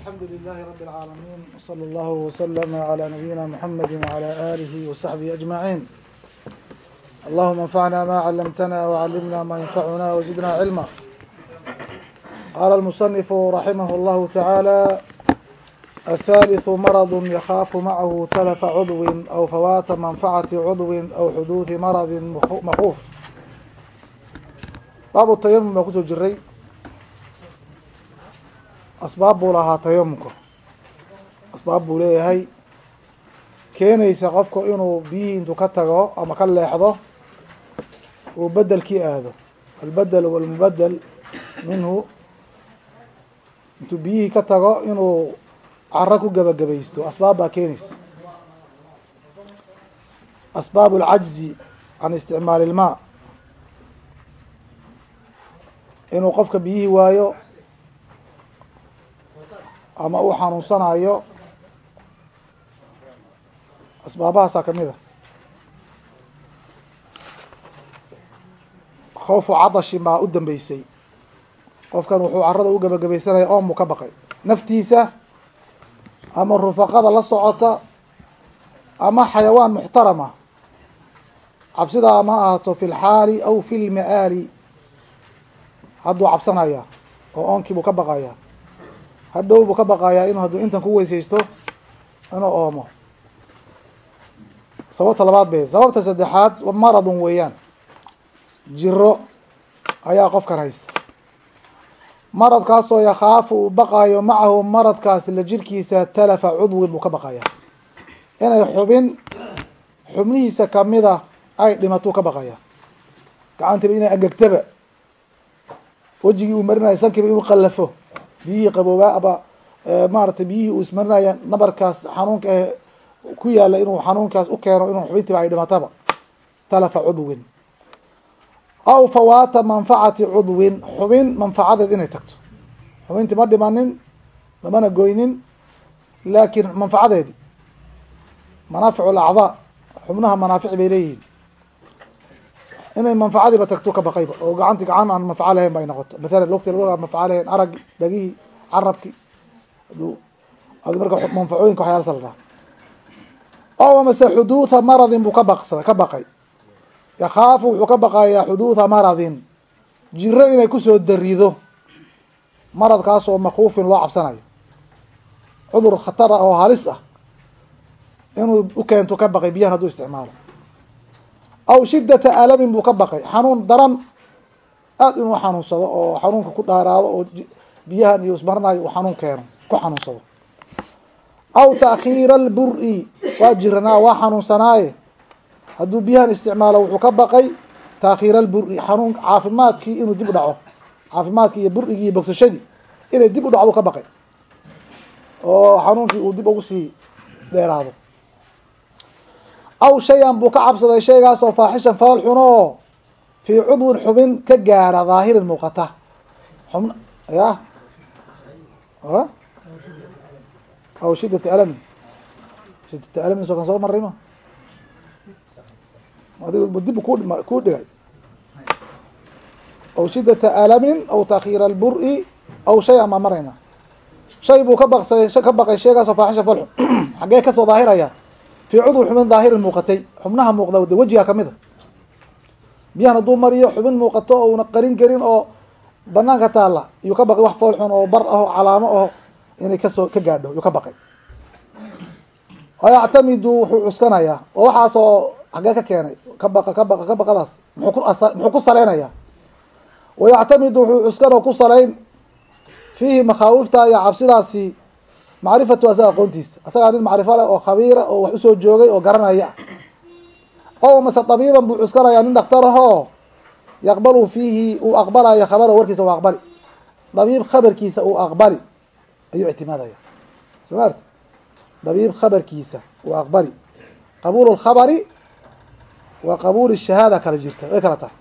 الحمد لله رب العالمين وصلى الله وسلم على نبينا محمد وعلى آله وصحبه أجمعين اللهم انفعنا ما علمتنا وعلمنا ما ينفعنا وزدنا علما قال المصنف رحمه الله تعالى الثالث مرض يخاف معه تلف عضو أو فوات منفعة عضو أو حدوث مرض مخوف baabu tayamum baa kusoo jiray asbaab buu lahaa tayamumka asbaab buu leeyahay keenaysa qofku inuu biyihii intuu ka tago ama ka leexdo uu bedelkii aado. Albedel walmubedel minhu intuu biyihii ka tago inuu caro ku gebagabaysto asbaab baa keenaysa. Asbaab اlcajzi can isticmaali ilmaa inuu qofka biyihii waayo ama uu xanuunsanayo asbaabahaasaa ka mid a. Khawfu cadashin baa u dambeysay qofkan wuxuu carada u gebagabaysanaya oon buu ka baqay. Naftiisa ama rufaqada la socota ama xayawaan muxtarama. Cabsidaa ma ahato fi lxaali aw fi lma'aali hadduu cabsanaya oo oonkii buu ka baqayaa hadhow buu ka baqayaa inuu hadduu intan ku weysaysto inuu oomo. Sababta labaad be sababta saddexaad maradun weeyaan. Jiro ayaa qofkan haysta maradkaasoo yakhaafu uu baqayo macahu maradkaas la jirkiisa talafa cudwin buu ka baqayaa. Inay xubin xubnihiisa kamida ay dhimatuu ka baqaya gacantiiba inay angegtaba wejigii uu marinayo sankiiba inuu qallafo biyihii qaboobaa aba maaragtay biyihii uu ismarinaya nabarkaas xanuunka ee ku yaalla inuu xanuunkaas u keeno inuu xubintiiba ay dhimataba. Talafa cudwin. Aw fawaata manfacati cudwin. Xubin manfacadeed inay tagto. Xubintii ma dhimanin lamana goynin laakiin manfacadeedi manaaficu lacdaa xubnaha manaafici bay leeyihiin inay manfacadiiba tagto ka baqayba oo gacanti gacan aan manfaco lahayn ba ay noqoto mathalan lugti lagu manfaco lahayn araggi dhagihii carabki adi marka manfacooyinka waxyaala saldaa o mase xuduutha maradin buu ka baqsa ka baqay yakhaafu wuxuu ka baqayaa xuduutha maradin jiro inay ku soo darido maradkaas oo makuufin loo cabsanayo cudur khatar ah oo halis ah inuu u keento ka baqay biyahan hadduu isticmaalo aw shidata alamin buu ka baqay. Xanuun daran aada inuu xanuunsado oo xanuunka ku dhaaraado oo biyahan iyo ismarinayo uu xanuun keeno ku xanuunsado. Aw taakhiira albur-i waa jiranaa waa xanuunsanaaye. Hadduu biyahan isticmaalo wuxuu ka baqay taakhiira albur-i xanuun caafimaadkii inuu dib u dhaco. Caafimaadkii iyo burigii iyo bogsashadii inay dib u dhacdo ka baqay. Oo xanuunkii uu dib ugu sii dheeraado aw shay-an buu ka cabsaday shaygaasoo faaxishan fool xuno. Fii cudwin xubin ka gaara dhaahirin muuqata. Xubn ya? Aw shidati alamin shidati alamin soo kan soo maray ma adig dib ku kuu dhigay. Aw shidata alamin aw taakhiira albur-i aw shay-an baan marayna. Shay buu ka baqsaday ka baqay shaygaasoo faaxishan fool xun xaggee ka soo daahiraya fii cudwi xubin daahirin muuqatay. Xubnaha muuqda de wejiga ka mid a biyahan hadduu mariyo xubin muuqato oo una qarin karin oo banaanka taala iyuu ka baqay wax fool xun oo bar aho calaamo aho inay ka soo ka gaadho yuu ka baqay. Wayactamidu wuxuu cuskanayaa oo waxaasoo xagee ka keenay ka baqa ka baqa ka baqadaas muxuu ku asa muxuu ku saleynayaa wayactamidu wuxuu cuskan oo ku salayn fiihi makhaawifta iyo cabsidaasi macrifatu asaga aqoontiisa asagaa nin macrifo leh oo khabiira oo wax u soo joogay oo garanaya. O mase tabiiban buu cuskanayaa nin dhakhtarahoo yaqbalu fiihi uu aqbalayo khabaro warkiisa u aqbali. Dabiib khabarkiisa uu aqbali. Ayuu ictimaadaya. Soo ma arti dabiib khabarkiisa uu aqbali. Qabuul lkhabari wa qabuul shahaada kala jirta. Way kala tahay.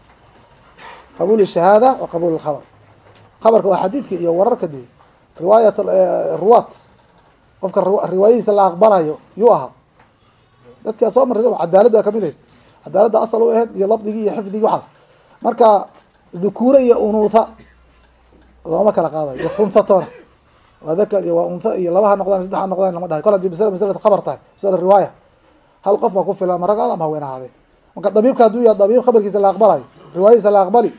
Qabuul shahaada wa qabuul lkhabar khabarka waa xadiidka iyo wararka de riwaayat ruwaat qofka riwaayadiisa la aqbalayo yuu ahaa. Dadkaa soo marray cadaaladda ka mid ahayd. Cadaaladda asal u ahayd iyo labdigii iyo xifdigii waxaas. Marka dhukuure iyo unuutha looma kala qaadayo. Iyo khunfatona waa dakar iyo waa untha iyo laba noqdaan saddex noqdaan lama dhahay. Kol haddii masala masalata khabar tahay masala riwaaya. Hal qof baa ku filan rag ama haween ahaadee marka dabiibka hadduu yahay dabiib khabarkiisa la aqbalayo riwaayadiisa la aqbali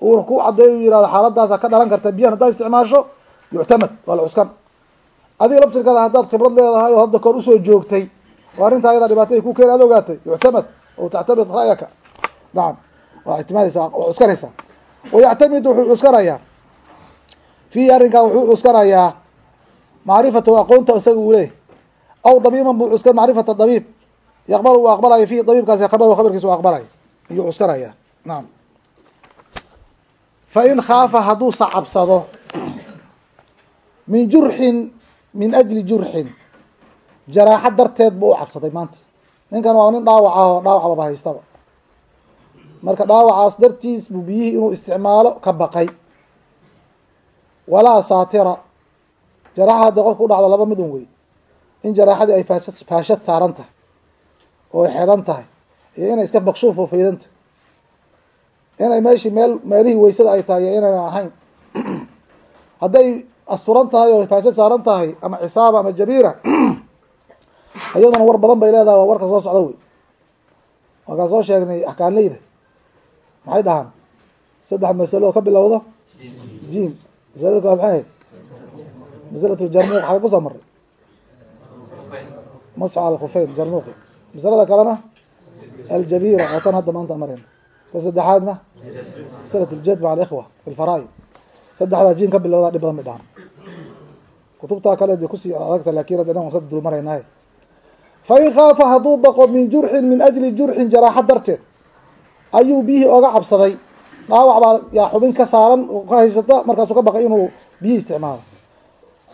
uuna ku cadeeyo yihahdo xaaladaasa ka dhalan karta biyahan haddaad isticmaasho yuctamad waa la cuskan adiga laftirkaada haddaad khibrad leedahay oo hadda koor u soo joogtay oo arrintaa ayada dhibaato ay ku keeni ad ogaatay. Yuctamad oo tactamid ra'yaka. Nacam waa ictimaadaysa waa cuskanaysaa wayactamid wuxuu cuskanayaa fiihi arrinkaa wuxuu cuskanayaa macrifatahu aqoonta isaga uu leeyahy aw dabiiban buu cuskan macrifata dabiib. Yaqbal uu aqbalayo fiihi dabiibkaasi khabar khabarkiisa u aqbalayo ayuu cuskanaya nacam fa in khaafa hadduu sacabsado min jurxin min ajli jurxin. Jaraaxo darteed buu u cabsaday maanta. Ninkan waa nin dhaawac ah oo dhaawacbaba haystaba. Marka dhaawacaas dartiis buu biyihii inuu isticmaalo ka baqay. Walaa saatira. Jaraaxa haddii qofka u dhacdo laba midun wey. In jaraaxadii ay faasha faashad saaran tahay oo xidhan tahay iyo inay iska bakshuuf oo faydanta inay meeshii meel meelihii weysada ay tahay iyo inaynan ahayn. Hadday asturan tahay oo faashad saaran tahay ama cisaaba ama jabiira iyaduna war badan bay leedahay waa warka soo socda wey. Waakaan soo sheegnay axkaanleyda maxay dhahaan? Saddex masalo ka bilowdo? Jim masalada kowaad maxay? Ahayd masalat ljarmuuq xagga ku soo maray masxu cala khufeyn jarmuuqi. Masalada kalena aljabira oo tan hadda maanta marayna ta saddexaadna masalat alikhwa fi lfaraa'id saddexdaa jin ka bilowdaa dhib badan bay dhahan kutubtaa kale de ku sii adagta laakiin hadda dhan waan iska dul maraynaaye fain khaafa hadduu baqo min jurxin min ajli jurxin jaraaxo darteed ayuu biyihii oga cabsaday. Dhaawac baa yaa xubin ka saaran ka haysata markaasuu ka baqay inuu biyihii isticmaalo.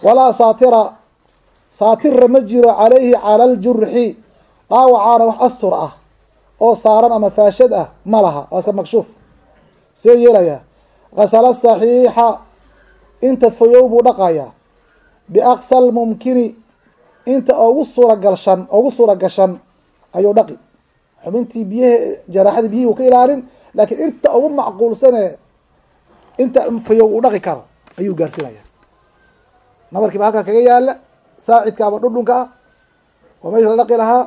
Walaa saatira saatira ma jiro calayhi cala ljurxi dhaawacaana wax astur ah oo saaran ama faashad ah ma laha waa iska makshuuf. See yeelayaa. Kasala saxiixa inta fayow buu dhaqayaa biaqsa lmumkini inta ugu suuragalshan ugu suura gashan ayuu dhaqi xubintii biyaha jaraaxadii biyihii uu ka ilaalin laakiin inta ugu macquulsane inta fayow uu dhaqi karo ayuu gaarsinaya nabarkiiba halkaa kaga yaalla saacidka ama dhudhunka ah oo meesha la dhaqi lahaa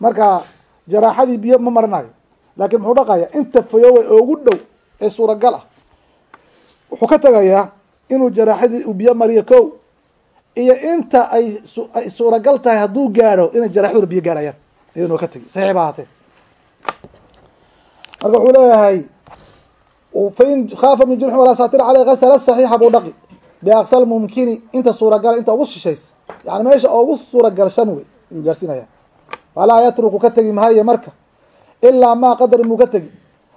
marka jaraaxadii biyo ma marinayo laakiin muxuu dhaqaya inta fayowe ugu dhow ee suuragal ah wuxuu ka tegayaa inuu jaraaxadii uu biyo mariyo ko iyo inta ay ay suuragal tahay hadduu gaadho inay jaraaxaduna biyo gaarayaan iyadana waa ka tegi saxiix ba ahaatee marka wuxuu leeyahay fain khaafa min jurxin walaa saatir caleyh kasala saxiixa buu dhaqi. Biaqsal mumkini inta suuragala inta ugu shishaysa yani meesha ugu suuragalshan wey ayuu gaarsiinaya. Walaa yatruku ka tegi mahaye marka ilaa maa qadar muu ka tegi.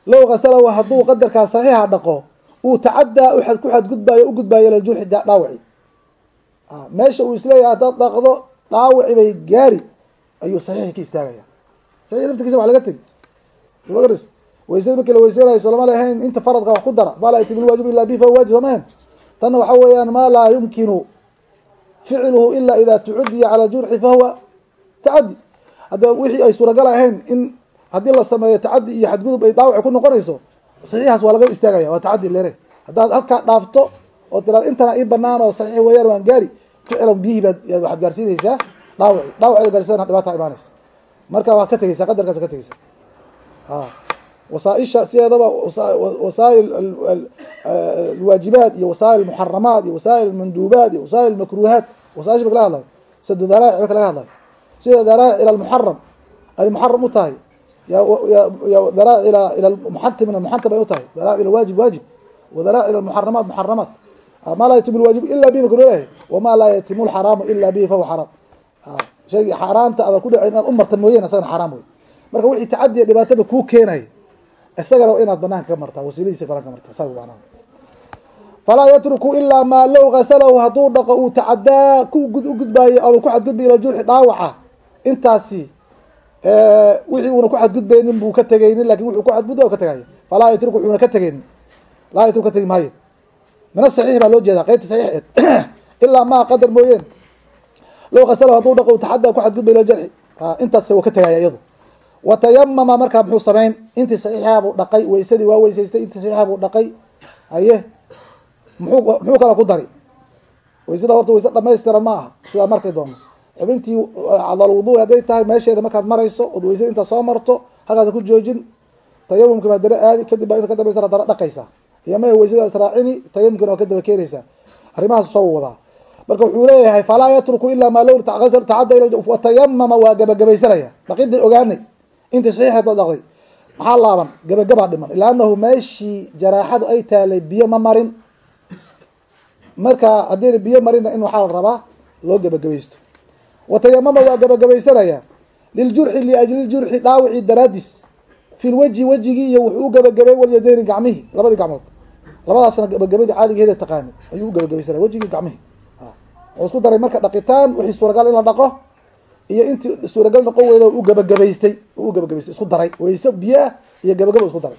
Low kasalahu hadduu qadarkaa saxiixa dhaqo uu tacadaa ku xadgudbaayo u gudbaayo ila jurxi dhaawaci meesha uu is leeyahay haddaad dhaqdo dhaawaci bay gaari ayuu saxiixi ka istaagaya. Saxiix laftirkiisa waa laga tegi. S weysada markii la weyseynayo solama lahayn inta faradka wax ku dara. Maa laa yatimu lwaajib illa bi fahuwa waajib somahan tanna waxa weeyaan maa laa yumkinu ficluhu ila ida tucudiya cala jurxi fahuwa tacadi hadda wixii ay suuragal ahayn in haddii la sameeyo tacadi iyo xadgudub ay dhaawaci ku noqonayso saxiixaas waa laga istaagaya waa tacadi lere. Haddaad halkaa dhaafto oo tiraado intana ii banaan oo saxiix weeyaan waan gaari ficlan biyihii baad waxaad gaarsiinaysaa dhaawaci dhaawaceeda gaarsiisana dhibaata imaanaysa. Marka waad ka tegeysaa qadarkaas ka tegeysaa. Wasaaisha sideedaba wasaa'il alwaajibaat iyo wasaa'il muxaramaat iyo wasaa'il almanduubaat iyo wasaa'il makruuhaat wasaaisha marka laga hadlayo sida daraa'ic marka laga hadlayo sida daraa'ic ila almuxaram ay muxaram u tahay daraa'ic ila ila muxakim min almuxakam ay u tahay daraa'ic ila waajib waajib wadaraa'ic ila almuxaramaat muxaramaat ma laa yatimu lwaajib ila bihi marka leeyahay wamaa laa yatimu lxaraamu ila bihi fahuwa xaraam shaygii xaaraamta ada ku dhaca inaad u marta mooyeen isagana xaraam wey marka wixii tacadiya dhibaataba kuu keenay isagana inaad banaanka ka martaa wasiiladiisa bananka martaa sa manaa falaa yatruku ilaa maa low gasalahu hadduu dhaqo uu tacadaa ku u gudbaayo ama ku xadgudbay ila jurxi dhaawaca intaasi wixii uuna ku xadgudbaynin buu ka tegaynin laakiin wuxuu ku xadgudba ka tegaya falaa yatruku wuxuuna ka tegaynin laa yatruku ka tegi maayo min asaxiix baa loo jeedaa qeybta saxiixeed. Ilaa maa qadar mooyeen. Low gasalahu hadduu dhaqo uu tacadaa ku xadgudbay ila jarxi intaas wuu ka tegaya iyadu. Watayamama markaa muxuu samayn intii saxiixaa buu dhaqay weysadii waa weysaystay intii saxiixaa buu dhaqay. Haye muxuu muxuu kala ku dari. Waysada horta wayse dhamaystiran ma aha sidaa markay doono xubintii cadalwudu hadday tahay meesheeda markaad marayso ood waysada intaa soo marto halkaas ku joojin. Tayamumki baa iyo ma waysada israacini tayamumkina waa ka daba keenaysaa arrimahaas soo wadaa marka wuxuu leeyahay falaa yatruku ilaa maa low tacadda watayamama waa gabagabaysanaya. Dhaqidii ogaanay. Intii saxiixeed baad dhaqday maxaa laaban? Gabagabaa dhiman. Ila anahu meeshii jaraaxadu ay taalay biyo ma marin. Marka haddii biyo marina in waxaa la rabaa loo gabagabaysto watayamama waa gabagabaysanaya liljurxi liajli ljurxi dhaawicii daraadis. Fi lwajhi wejigii iyo wuxuu gabagabay walyadeyni gacmihi labadii gacmood labadaasna gabagabadii caadigeeda taqaani. Ayuu u gabagabaysanaya wejigii gacmihi. Wuxuu isku daray marka dhaqitaan wixii suuragal in la dhaqo iyo intii suuragal noqon weyda u gabagabaystay u gabagabaystay isku daray. Wayse biyo ah iyo gabagabo isku daray.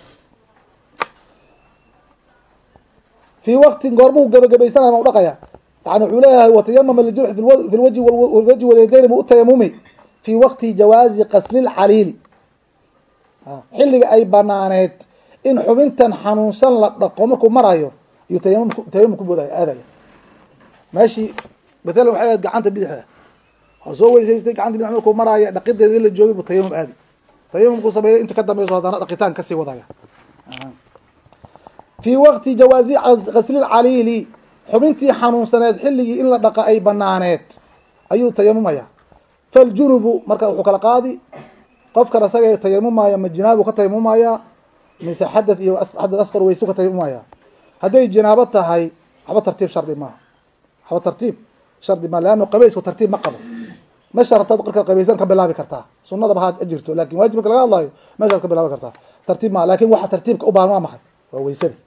Fii waqtin goormuhu gabagabaysanaya ma u dhaqaya. Yani wuxuu leeyahay watayamama lijurxi fi lwaji wlwaji walyadeyni mu u tayamumi fii waqti jawaazi qaslilcaliili xilliga ay banaaneed in xubintan xanuunsan la dhaqo markuu marayo iyo tayamum ku boodaya aadaya. Meeshii mathalan waxay ahayd gacanta bidixda. Soo weysaystay gacanta bidix markuu maraayo dhaqideeda in la joogay bu tayamum aadi. Tayamumku sameeya inta ka dambeyso haddana dhaqitaan ka sii wadaya. Fii waqti jawaazi qaslilcaliili xubintii xanuunsaneed xilligii in la dhaqa ay banaaneed ayuu tayamumaya faljunubu marka wuxuu kala qaadi qofkan asaga tayamumaya ma jinaabu ka tayamumaya mise xadath iyo xadath asqar weysu ka tayamumaya hadday jinaabo tahay waxba tartiib shardi maaha waxba tartiib shardi maa leanno qabaysku tartiib ma qabo. Mesha rabtaad qarkaad qabaysan ka bilaabi kartaa. Sunadaba ha jirto laakiin waajib marka laga hadlayo meshaad ka bilaabi kartaa. Tartiib maa laakiin waxa tartiibka u baahan waa maxay? Waa weysadii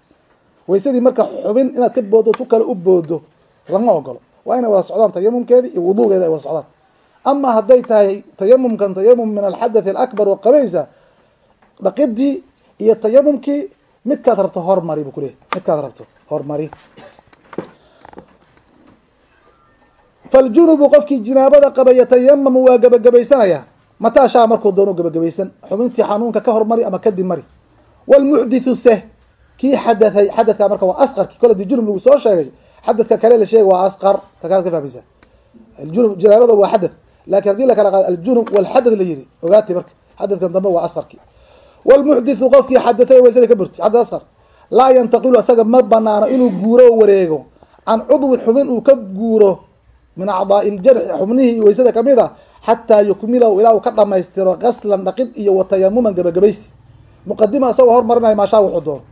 weysadii marka xubin inaad ka boodo tu kale u boodo lama ogolo waa inay wada socdaan tayamumkeedi iyo wudugeeda ay wada socdaan. Ama hadday tahay tayamumkan tayamum min alxadath alakbar oo qabaysa dhaqidii iyo tayamumkii midkaad rabto hormari bu kuleyahy midkaad rabto hormari. Faljunubu qofkii jinaabada qaba yatayamamu waa gabagabaysanaya mataa shaa markuu doono gabagabaysan. Xubintii xanuunka ka hormari ama kadib mari. Wlmuxdithu se kii xadahay xadadka marka waa asqarki kole dii junub lagu soo sheegay xadadka kale la sheegay waa asqar. Takaad ka fahmaysa aljunub jinaabada waa xadath. Lakin haddii lakala qaado aljunub walxadath la yiri ogaati marka xadadkan dambe waa asqarki wlmuxdithu qofkii xadathay waysada ka burti xadad asqar laa yantaqilu asaga ma banaano inuu guuro o wareego can cudwin xubin uu ka guuro min acdaai ljarxi xubnihii waysada ka mid a xataa yukmilahu ilaa uu ka dhamaystiro gaslan dhaqid iyo watayamuman gabagabaysi muqadima isagoo hormarinaya maashaa wuxuu doono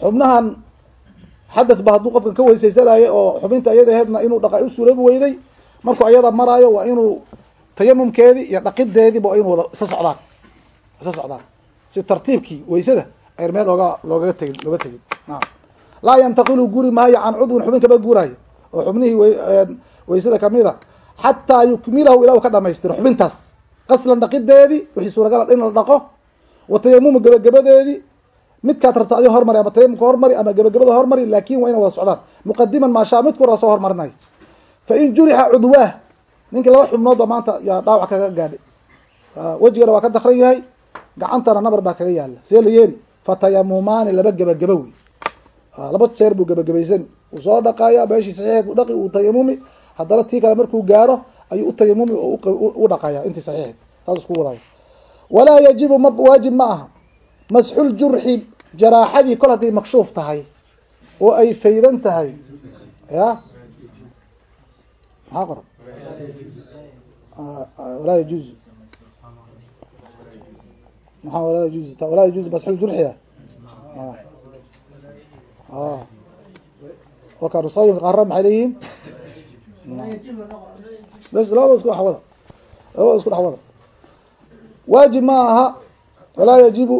xubnahan xadath ba hadduu qofkan ka weysaysanayo oo xubinta ayada aheedna inuu dhaqa u suurabi weyday markuu ayada maraayo waa inuu tayamumkeedii iyo dhaqideediiba waa inu socdaan isla socdaan? Si tartiibkii weysada ayr meel ooga loogaga tegin looga tegin. Naam. Laa yantaqilu guri maayo can cudwin xubin kama guuraayo. Oo xubnihii weysada ka mid a xataa yukmilahu ilaa uu ka dhamaystiro xubintaas. Qaslan dhaqideedii wixii suuragal in la dhaqo. Wa tayamumu gabagabadeedii midkaad rabto adi hormari ama tayamumka hormari ama gabagabada hormari laakin waa ina wada socdaan. Muqadiman maashaa midku raa soo hormarinayo fa in jurixa cudwaah ninkii laba xubnoodba maanta yaa dhaawac kaga gaadhay wejigana waa ka dakran yahay gacantana nabar baa kaga yaalla see la yeeli fatayamumaani laba gebagaba wey. Laba jeer buu gebagabaysani uu soo dhaqaya meeshii saxiixeed u dhaqi uu tayamumi. Haddana tii kale markuu gaaro ayuu u tayamumi oo u dhaqaya intii saxiixeed saas isku wadaayo walaa yajibu ma waajib ma aha. Masxul jurxi jaraaxadii kol hadday makshuuf tahay oo ay faydan tahay. Ya? Maxaa qoran walaa yajuuz maa walaa yajuuz walaa yajuuz masxul jurxiya waka nusayimka qaarna maxay leeyihiin? Bas labada isku dhexwada labada isku dhexwada waajib ma aha walaa yajibu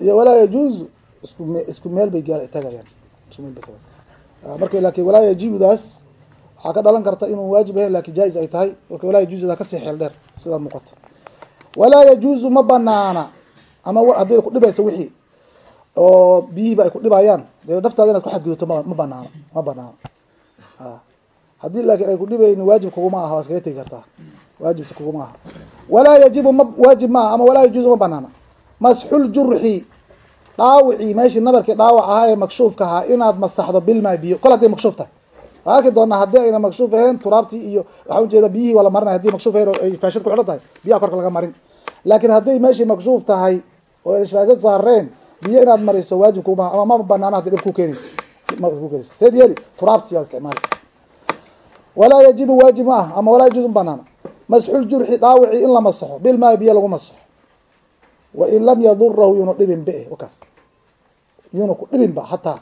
iyo walaa yajuuzu isku isku meel bay gaal tagayaan. Isku meel bay tagayan marka laakin walaa yajibudaas waxaa ka dhalan karta inuu waajib ahayn laakiin jaa-is ay tahay. Marka walaa yajuuzuda ka sii xeel dheer sidaa muuqata. Walaa yajuuzu ma banaana ama haddii kudhibaysa wixii oo biyihiiba ay ku dhibayaan dee naftaada inaad ma ma ma banaano. Haddii laakin ay kudhibayni waajib kuguma aha waa iskaga tegi kartaa. Waajibse kuguma aha walaa yajibu ma waajib ma aha ama walaa yajuuzu ma banaana. Masxul jurxi dhaawicii meeshii nabarkii dhaawac ahaa ee makshuufka ahaa inaad masaxdo bilmaa biyo kol hadday makshuuf tahay. Arki doonaa haddii ayna makshuuf ahayn turaabtii iyo waxaa ujeeda biyihii waa marinaya haddii makshuuf ahayn oo ay faashad ku xidhan tahay biyaha korka laga marin. Laakiin hadday meeshii makshuuf tahay oo faashad saareen biyo inaad mariso waajib kuma ama ma banaana haddii dhib ku keenayso ku keenayso seed yeeli turaabtii waa isticmaali. Walaa yajibu waajib ma ama walaa yajuuzu banaana masxuljurxi dhaawicii in la masaxo bilmaa biyo lagu masaxo. Wain lam yadurahu yunu dhibin be wakaas yuna ku dhibin ba hataa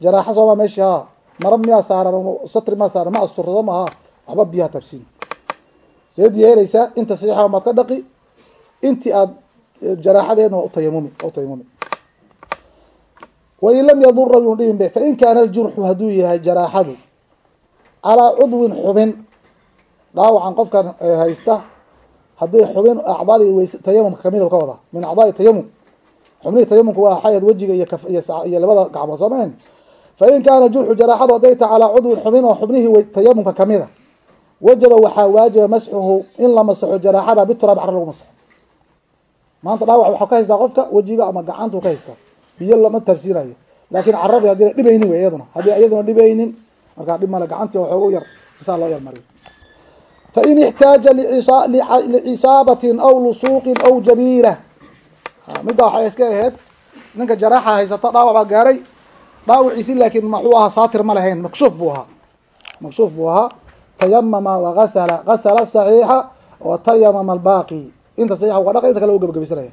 jaraaxa sooma meshi ha mara miyaa saaran satri maa saaran ma asturado maaha waxba biyaha tabsiin. Seed yeelaysaa inta saxiixa maad ka dhaqi intii aad jaraaxadeedna waa utayamumi utayamumi wain lam yadurahu yunu dhibin be fain kaana aljurxu hadduu yahay jaraaxadu calaa cudwin xubin dhaawacan qofkan haysta hadday xubin acdaadii weys tayamumka kamida ka wadaa min acdaai tayamum xubnihii tayamumka waa xayad wejiga iyo iyo labada gacmood soomayn fain kaana jurxu jaraaxadu hadday ta calaa cudwin xubin oo xubnihii tayamumka kamida wajaba waxaa waajiba masxuhu in la masaxo jaraaxada bituraab cara lagu masaxo maanta dhaawac waxaa ka haystaa qofka wejiga ama gacantuu ka haystaa biyo lama tabsiinayo laakin caradii haddina dhibaynin wey iyaduna. Haddii iyaduna dhibaynin markaa dhib male gacantii waxoogu yar isaa loo yar mariyo fain ixtaaja licisaabatin aw lusuuqin aw jabiira middaa waxay iska ahayd ninka jaraaxa haysata dhaawac baa gaaray. Dhaawiciisi laakiin maxuu ahaa saatir ma lahayn makshuuf buu ahaa. Makshuuf buu ahaa. Tayamama wagasala gasala saxiixa wa tayamama albaaqi inta saxiixa uga dhaqa inta kale u gebagabaysanaya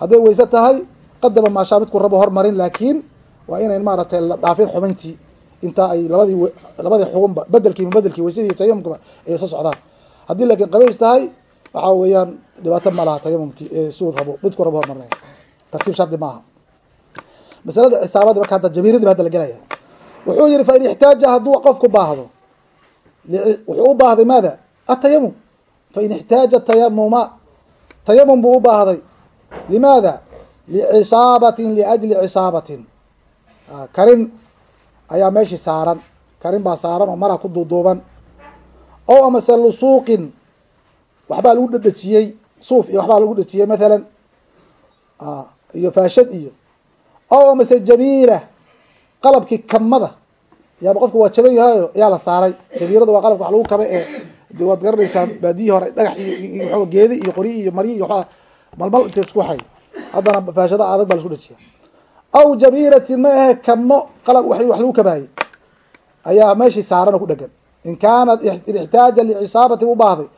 hadday weyse tahay qadama maashaa midku rabo hormarin laakiin waa inayn maaragtay la dhaafin xubintii intaa ay labadii labadii xugunba bedelkiiba bedelkii weysadii tayamumkaba ay soo socdaan. Haddii laakiin qabays tahay waxaa weeyaan dhibaato ma laha tayamumkii suu rabo midku rabo hormarnay tartiib shardi maaha. Masalada cisaabadii marka hadda jabiiradii ba hadda la gelaya wuxuu yihi fain ixtaaja hadduu qofku baahdo wuxuu u baahday maada? Atayamum fain ixtaaja tayamuma tayamum buu u baahday. Limaada? Licisaabatin liajli cisaabatin. Karin ayaa meeshii saaran. Karin baa saaran oo maraa ku duuduuban. O amase lusuuqin waxbaa lagu dhedhejiyey suuf iyo waxbaa lagu dhejiyey mathalan. Iyo faashad iyo. O amase jabiira qalabkii kamada. Yaaba qofka waa jaban yahayo ayaa la saaray. Jabiirada waa qalabka wax lagu kaba ee de waad garanaysaa baadiyii hore dhagax iyo geedi iyo qori iyo maryi iyo waxbaa malmal inta isku hay haddana faashada adag baa la isku dhejiya aw jabiiratin ma ahe kamo qalab wax lagu kabaayey ayaa meeshii saaran oo ku dhegan in kaanat ixtaaja licisaabatin u baahday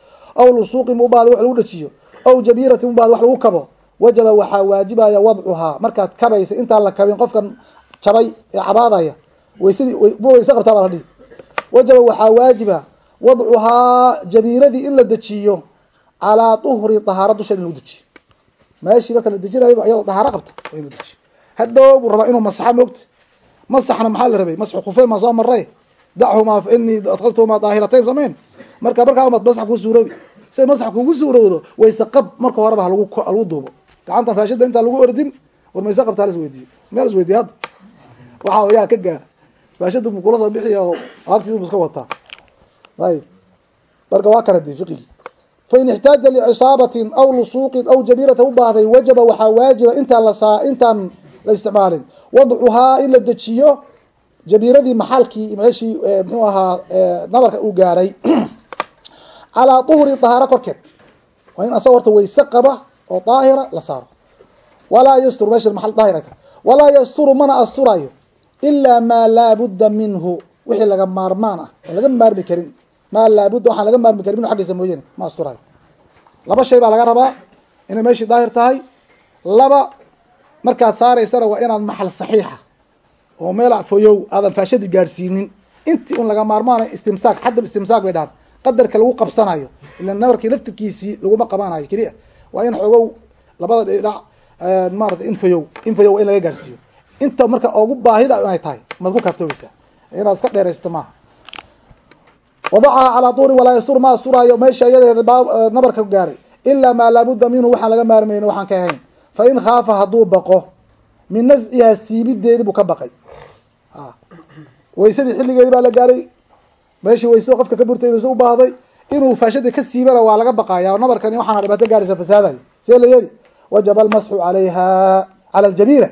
aw lusuuqin u bahday wax lagu dhejiyo aw jabiiratin u bahday wax lagu kabo wajaba waxaa waajibaya wadcuhaa. Markaad kabaysa intaan la kabin qofkan jabay ee cabaadaya weysadii ma weyse qabtaa baa la dhihi. Wajaba waxaa waajiba wadcuhaa jabiiradii in la dejiyo calaa duhri dahaaro dusheed in lagu dejiyo. Meeshii marka la dejinayo iyadoo dahaaro qabta in la dejiyo hadhow buu rabaa inuu masaxa moogta. Masaxna maxaa la rabay? Masxu khufeyn maa soo maray? Dachumaa fa inii adkaltuhumaa daahiratayn samayn. Marka markaa umad masax kuu suuroobi siay masax kugu suurowdo wayse qab marka horeba halagu halagu duubo. Gacantan faashada intaan lagu ordin war mayse qabta halis weydiiyo ayib marka waa kana di fiqigi fain ixtaaja licisaabatin aw lusuuqin aw jabiirata u baahday wajaba waxaa waajiba intaan lasaa intaan la isticmaalin. Wadcuhaa in la dejiyo jabiiradii maxalkii meeshii mxuu ahaa nabarka uu gaaray. Calaa duhri dahaaro korkeed. Waa in asagoo horta weyse qaba oo daahira la saaro. Walaa yasturu meesha maal daahir tahay walaa yasturu mana asturayo ilaa maa laabudda minhu. Wixii laga maarmaan ah laga maarmi karin maa laabudda waxaan laga maarmi karin minhu xaggiisa mooyane ma asturayo. Laba shay baa laga rabaa inay meeshii daahir tahay. Laba markaad saaraysana waa inaad maxal saxiixa oo meel foyow aadan faashadii gaadhsiinin intii un laga maarmaanayo istimsaak xadda istimsaak bay dhahan qadarka lagu qabsanayo ila nabarkii laftirkiisii laguma qabanayo keliya. Waa in xoogow labada dhinac maarata in foyow in foyow in laga gaadhsiiyo inta marka ugu baahida inay tahay maad ku kaaftoomaysaa inaad iska dheeraysato maaha wadacaha calaa duuri walaa yastur ma asturaayo meesha iyadeeda nabarka gaaray. Ilaa maa laabudda minhu waxaan laga maarmayno waxaan ka ahayn fa in khaafa hadduu baqo min nascihaa siibideedi buu ka baqay. Weysadii xilligeedi baa la gaaray. Meeshii weyse qofka ka burtay weyse u inuu faashadii ka siibana waa laga baqaya o nabarkani waxaana dhibaato gaaraysa fasaadayo see la yeeli wajaba almasxu calayha cala aljabiira.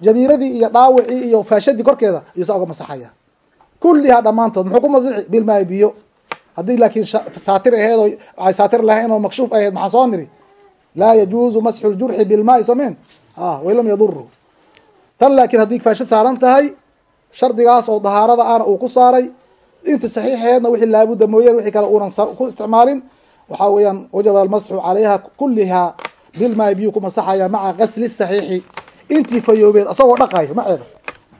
Jabiiradii iyo dhaawicii iyo faashadii korkeeda iyo saa uga masaxaya kullihaa dhammaantood muxuu ku masixi bilmaai biyo. Haddii laakiin saatir aheed oo ay saatir lahayn oo makshuuf aheyd maxaa soo niri laa yajuuzu masxu ljurxi bilmaai somen a wain lam yaduru tan laakiin haddii faashad saaran tahay shardigaas oo dahaarada ana uu ku saaray inta saxiixeedna wixii laabuda mooyaan wixii kale uunan ku isticmaalin waxaa weeyaan wajaba almasxu calayha kulihaa bilmaai biyuu ku masaxaya maca gasli saxiixi. Intii fayoobeed asagoo dhaqayo maceeda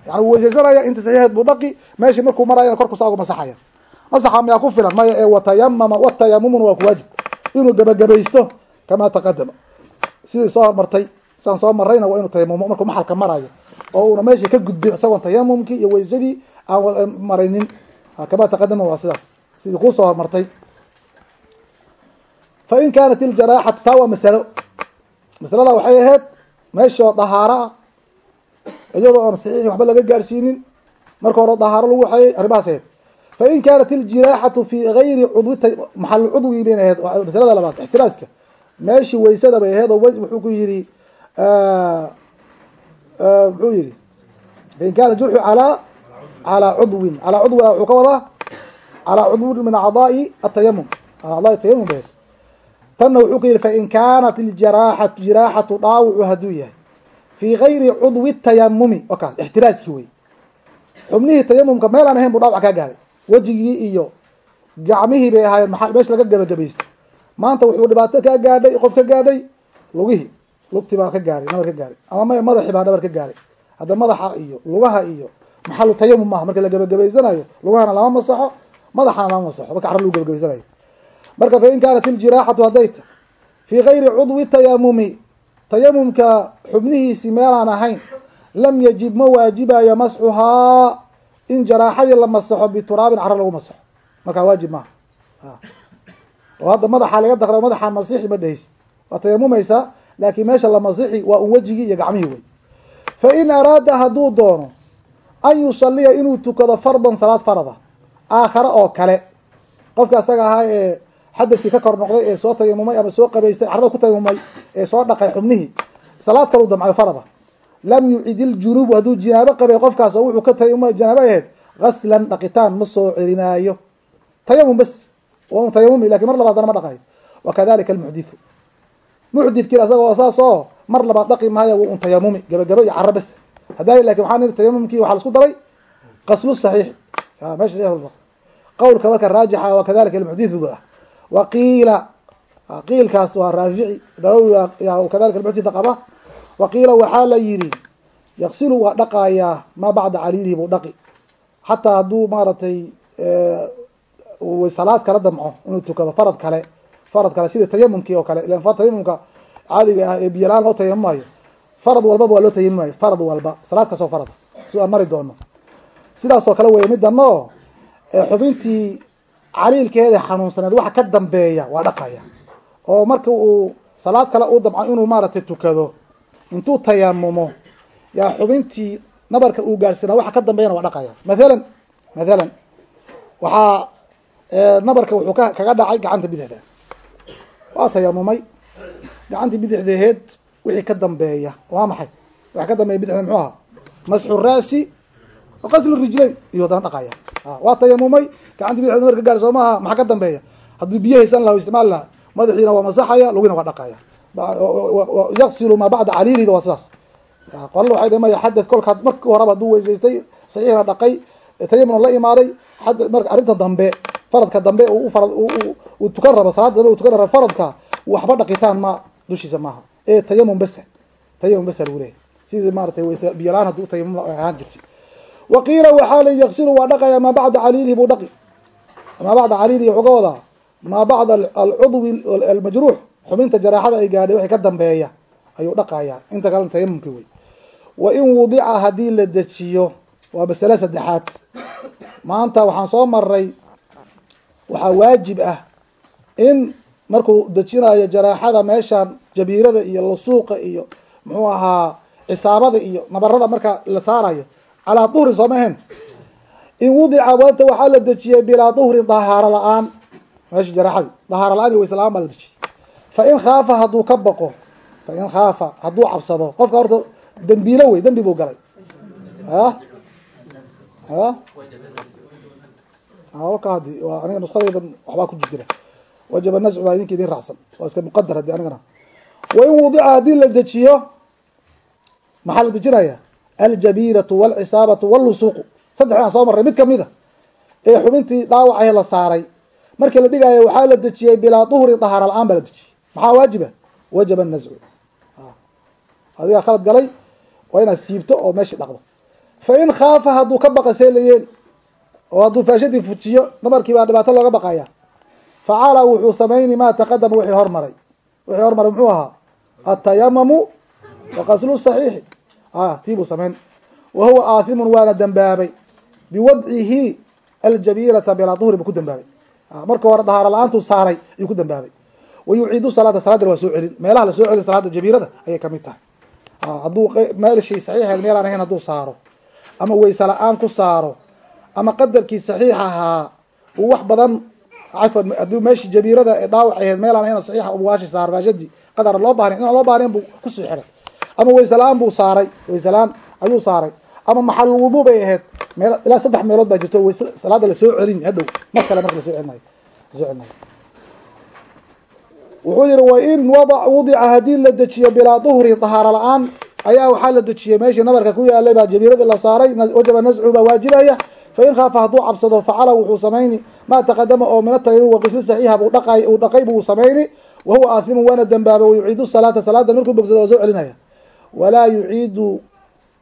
yani wuu weysaysanaya intii saxiixeed buu dhaqi meeshii markuu marayana korkusa ugu masaxaya masaxa miyaa ku filan maya ee watayamama watayamumuna waa ku waajib. Inuu gabagabaysto kamaa taqadama sidii soo hormartay saan soo marayna waa inuu tayamumo markuu maxalka marayo oo uuna meeshii ka gudbin isagoon tayamumkii iyo weysadii aan maraynin. Kamaa taqadama waa sidaas. Sidii kuu soo hormartay fa kaanat iljaraaxatu taa waa masalo. Masalada waxay ahayd meeshii oo dahaaro ah iyadoo oon saxiixi waxba laga gaarsiinin. Marka hore dahaaro lagu waxayay arrimahaas ahayd. Fain kaanat iljiraaxatu fi gayri cudwi maxal cudwigii bayna ahayd masalada labaad ixtiraaska. Meeshii weysada bay ahayd oo wuxuu ku yihi muxuu yihi fain kaana jurxu alaa calaa cudwin. Calaa cudwi wuxuu ka wadaa calaa cudwin min acdaai atayamum acdaai tayamum bay ahayd. Tanna wuxuu ka yihi fain kaanat iljiraaxatu jiraaxatu dhaawucu hadduu yahay fi gayri cudwi tayamumi o kaas wey xubnihii tayamumka meel aan ahayn buu dhaawac kaa gaaray. Wejigii iyo gacmihii bay ahaayeen maa meesha laga gebagabaysto maanta wuxuu dhibaato ka gaadhay qof ka gaadhay lugihii lugtii baa ka gaaray nabar ka gaaray. Ama maya madaxii baa nabar ka gaaray. Hadda madaxa iyo lugaha iyo maxalu tayamum maaha marka la gebagabaysanayo lugahana lama masaxo madaxana lama masaxo. Marka carra lagu gebagabaysanayo marka fain kaanat iljiraaxatu hadday ta fii gayri cudwi tayamumi tayamumka xubnihiisii meelaan ahayn lam yajib ma waajibayo masxuhaa in jaraaxadii la masaxo bituraabin caro lagu masaxo. Markaa waajib maaha. Oo hadda madaxa laga daqra madaxaan masixi ma dhehaysid waa tayamumaysaa laakiin meesha la masixi waa un wejigii iyo gacmihii wey fa in araada hadduu doono an yusaliya inuu tukado fardan salaad farada aakhare oo kale. Qofka asaga ahaa ee xadadkii ka kor noqday ee soo tayamumay ama soo qabaystay carada ku tayamumay ee soo dhaqay xubnihii salaad kalu damcayo farada. Lam yucid iljunuubu hadduu jinaabo qabay qofkaas wuxuu ka tayamumay janaabo ahayd gaslan dhaqitaan ma soo celinaayo. Tayamum waa tayamumi laakiin mar labaad ma dhaqayo wa kadalika almuxdithu muxdithkiin asagoo saas mar labaad dhaqi maayo wa un tayamumi gabagaba iyo caro bas. Haddaa laakiin waxaa niri tayamumkii waxaa la isku daray qaslu saxiix. Meesha qawlka marka raajixa wa kadalika almuxdithuda ah wa qiila qiilkaas waa raafici kadalika almuxditha qaba wa qiila waxaa la yidhi yaqsilu waa dhaqayaa maa bacda caliilihi buu dhaqi xataa hadduu maaragtay salaad kala damco inuu tukado farad kale farad kale sida tayamumkii oo kale ilan tayamumka caadiga ah ee biyolaan loo tayamumayo farad walbaba waa loo tayamumayo farad walba salaad kastoo farada si aan mari doono sidaasoo kale weeye midano xubintii caliilkeeda xanuunsaneed waxa ka dambeeya waa dhaqaya. Oo marka uu salaad kale u damco inuu maaragtay tukado intuu tayamumo yaa xubintii nabarka uu gaadhsanaa waxa ka dambeeyana waa dhaqaya. Mathalan mathalan waxaa nabarka wuxuu ka kaga dhacay gacanta bidixda. Waa tayamumay gacantii bidixdeheed wixii ka dambeeya. Waa maxay? Waxa ka dambeeya bidixda muxuu ahaa? Masxu raasi qaslu rijlayn iyo haddana dhaqaya. Waa tayamumay gacantii bidixda nabar ka gaadhay soo maaha maxaa ka dambeeya? Hadduu biyo haysan laha isticmaal laha madaxiina waa masaxaya lugina waa dhaqaya yaqsilu maa bacda caliilihi waa sidaas qolal waxay dhi maya xadad kolkaad markii horeba hadduu weysaystay saxiixna dhaqay tayamuna la imaaday xad marka arrinta dambe faradka dambe uu tukan rabo salaada dambe uu tukan rabo faradka waxba dhaqitaan ma dushiisa maaha. Ee tayamum basa tayamum basa lagu leeyahy sidii maaratay weyse biyolaan hadduu tayamum ahaan jirtay. Wa qiila waxaa la yaqsilu waa dhaqaya maa bacda caliilihi buu dhaqi maa bacda caliilihi wuxuu ka wadaa maa bacda alcudwi almajruux xubinta jaraaxada ay gaadhay wixii ka dambeeya ayuu dhaqayaa inta kalena tayamumkii wey. Wa in wudica haddii la dejiyo waa masale saddexaad. Maanta waxaan soo maray waxaa waajib ah in markuu dejinayo jaraaxada meeshan jabiirada iyo lusuuqa iyo muxuu ahaa cisaabada iyo nabarada marka la saarayo calaa duhrin sooma ahayn in wudica wanta waxaa la dejiyey bilaa duhrin dahaaro la'aan. Meesha jaraaxadii dahaaro la'aan iyo wayse la'aan baa la dejiyey. Fa in khaafa hadduu ka baqo fa in khaafa hadduu cabsado qofka horta dembiilo wey dembi buu galay. A a waa aniga nuskadayda waxbaa ku jira wajaba nascu baa idinka idin raacsan. Waa iska muqadar hadi anigana. Wain wudica haddii la dejiyo maxaa la dejinaya aljabiiratu walcisaabatu wallusuuqu saddexdaan soo marray. Mid kamida ee xubintii dhaawacahe la saaray. Markii la dhigaayo waxaa la dejiyey bilaa duhri dahaara la'aan baa la dejiyey maxaa waajiba wajaba nascu adigaa khalad galay waa inaad siibto oo meeshii dhaqdo. Fa in khaafa hadduu ka baqa see la yeeli oo hadduu faashadii fujiyo nabarkii baa dhibaato looga baqaya facala wuxuu samayni maa taqadama wixii hormaray wixii hormaray muxuu ahaa? Atayamamu wa qaslu saxiixi. A tii buu samayn. Wa huwa aathimun waana dembaabay biwadcihi aljabiirata bilaa duhri buu ku dembaabay marka hore dahaaro la'aantuu saaray ayuu ku dembaabay wa salaata salaadana waa soo celin. Meelaha la soo celin salaada jabiirada ayay ka mid tahay. Hadduu meelshii saxiixeed meel aan ahayn hadduu saaro ama weyse la'aan ku saaro ama qadarkii saxiix ahaa uu wax badan cafan hadduu meeshii jabiirada ee dhaawac ahayd meel ahayn saxiixa waashi saaro faashadii qadar loo baahnayn inaan loo baahnayn buu ku soo xiray ama weyse la'aan buu saaray weyse la'aan ayuu saaray ama maxal wuduu bay ahayd. Meel ilaa saddex meelood baa jirto. Salaada la soo celin hadhow mar kale marka la soo celinayo. Lasoo celinayo. Wuxuu yihi wain wada wudica haddii la dejiyo bilaa duhri dahaaro la'aan ayaa waxaa la dejiyey meeshii nabarka ku yaalay baa jabiiradii la saaray. Wajaba nascu baa waajibaya. Fain khaafa hadduu cabsado facala wuxuu samayni. Maa taqadama oo min atayamum waqisli saxiixa buu uu dhaqay buu samayni. Wa huwa aathimun waana dembaabay wayuciidu salaata. Salaada markuu bogsado waa soo celinaya. Walaa yuciidu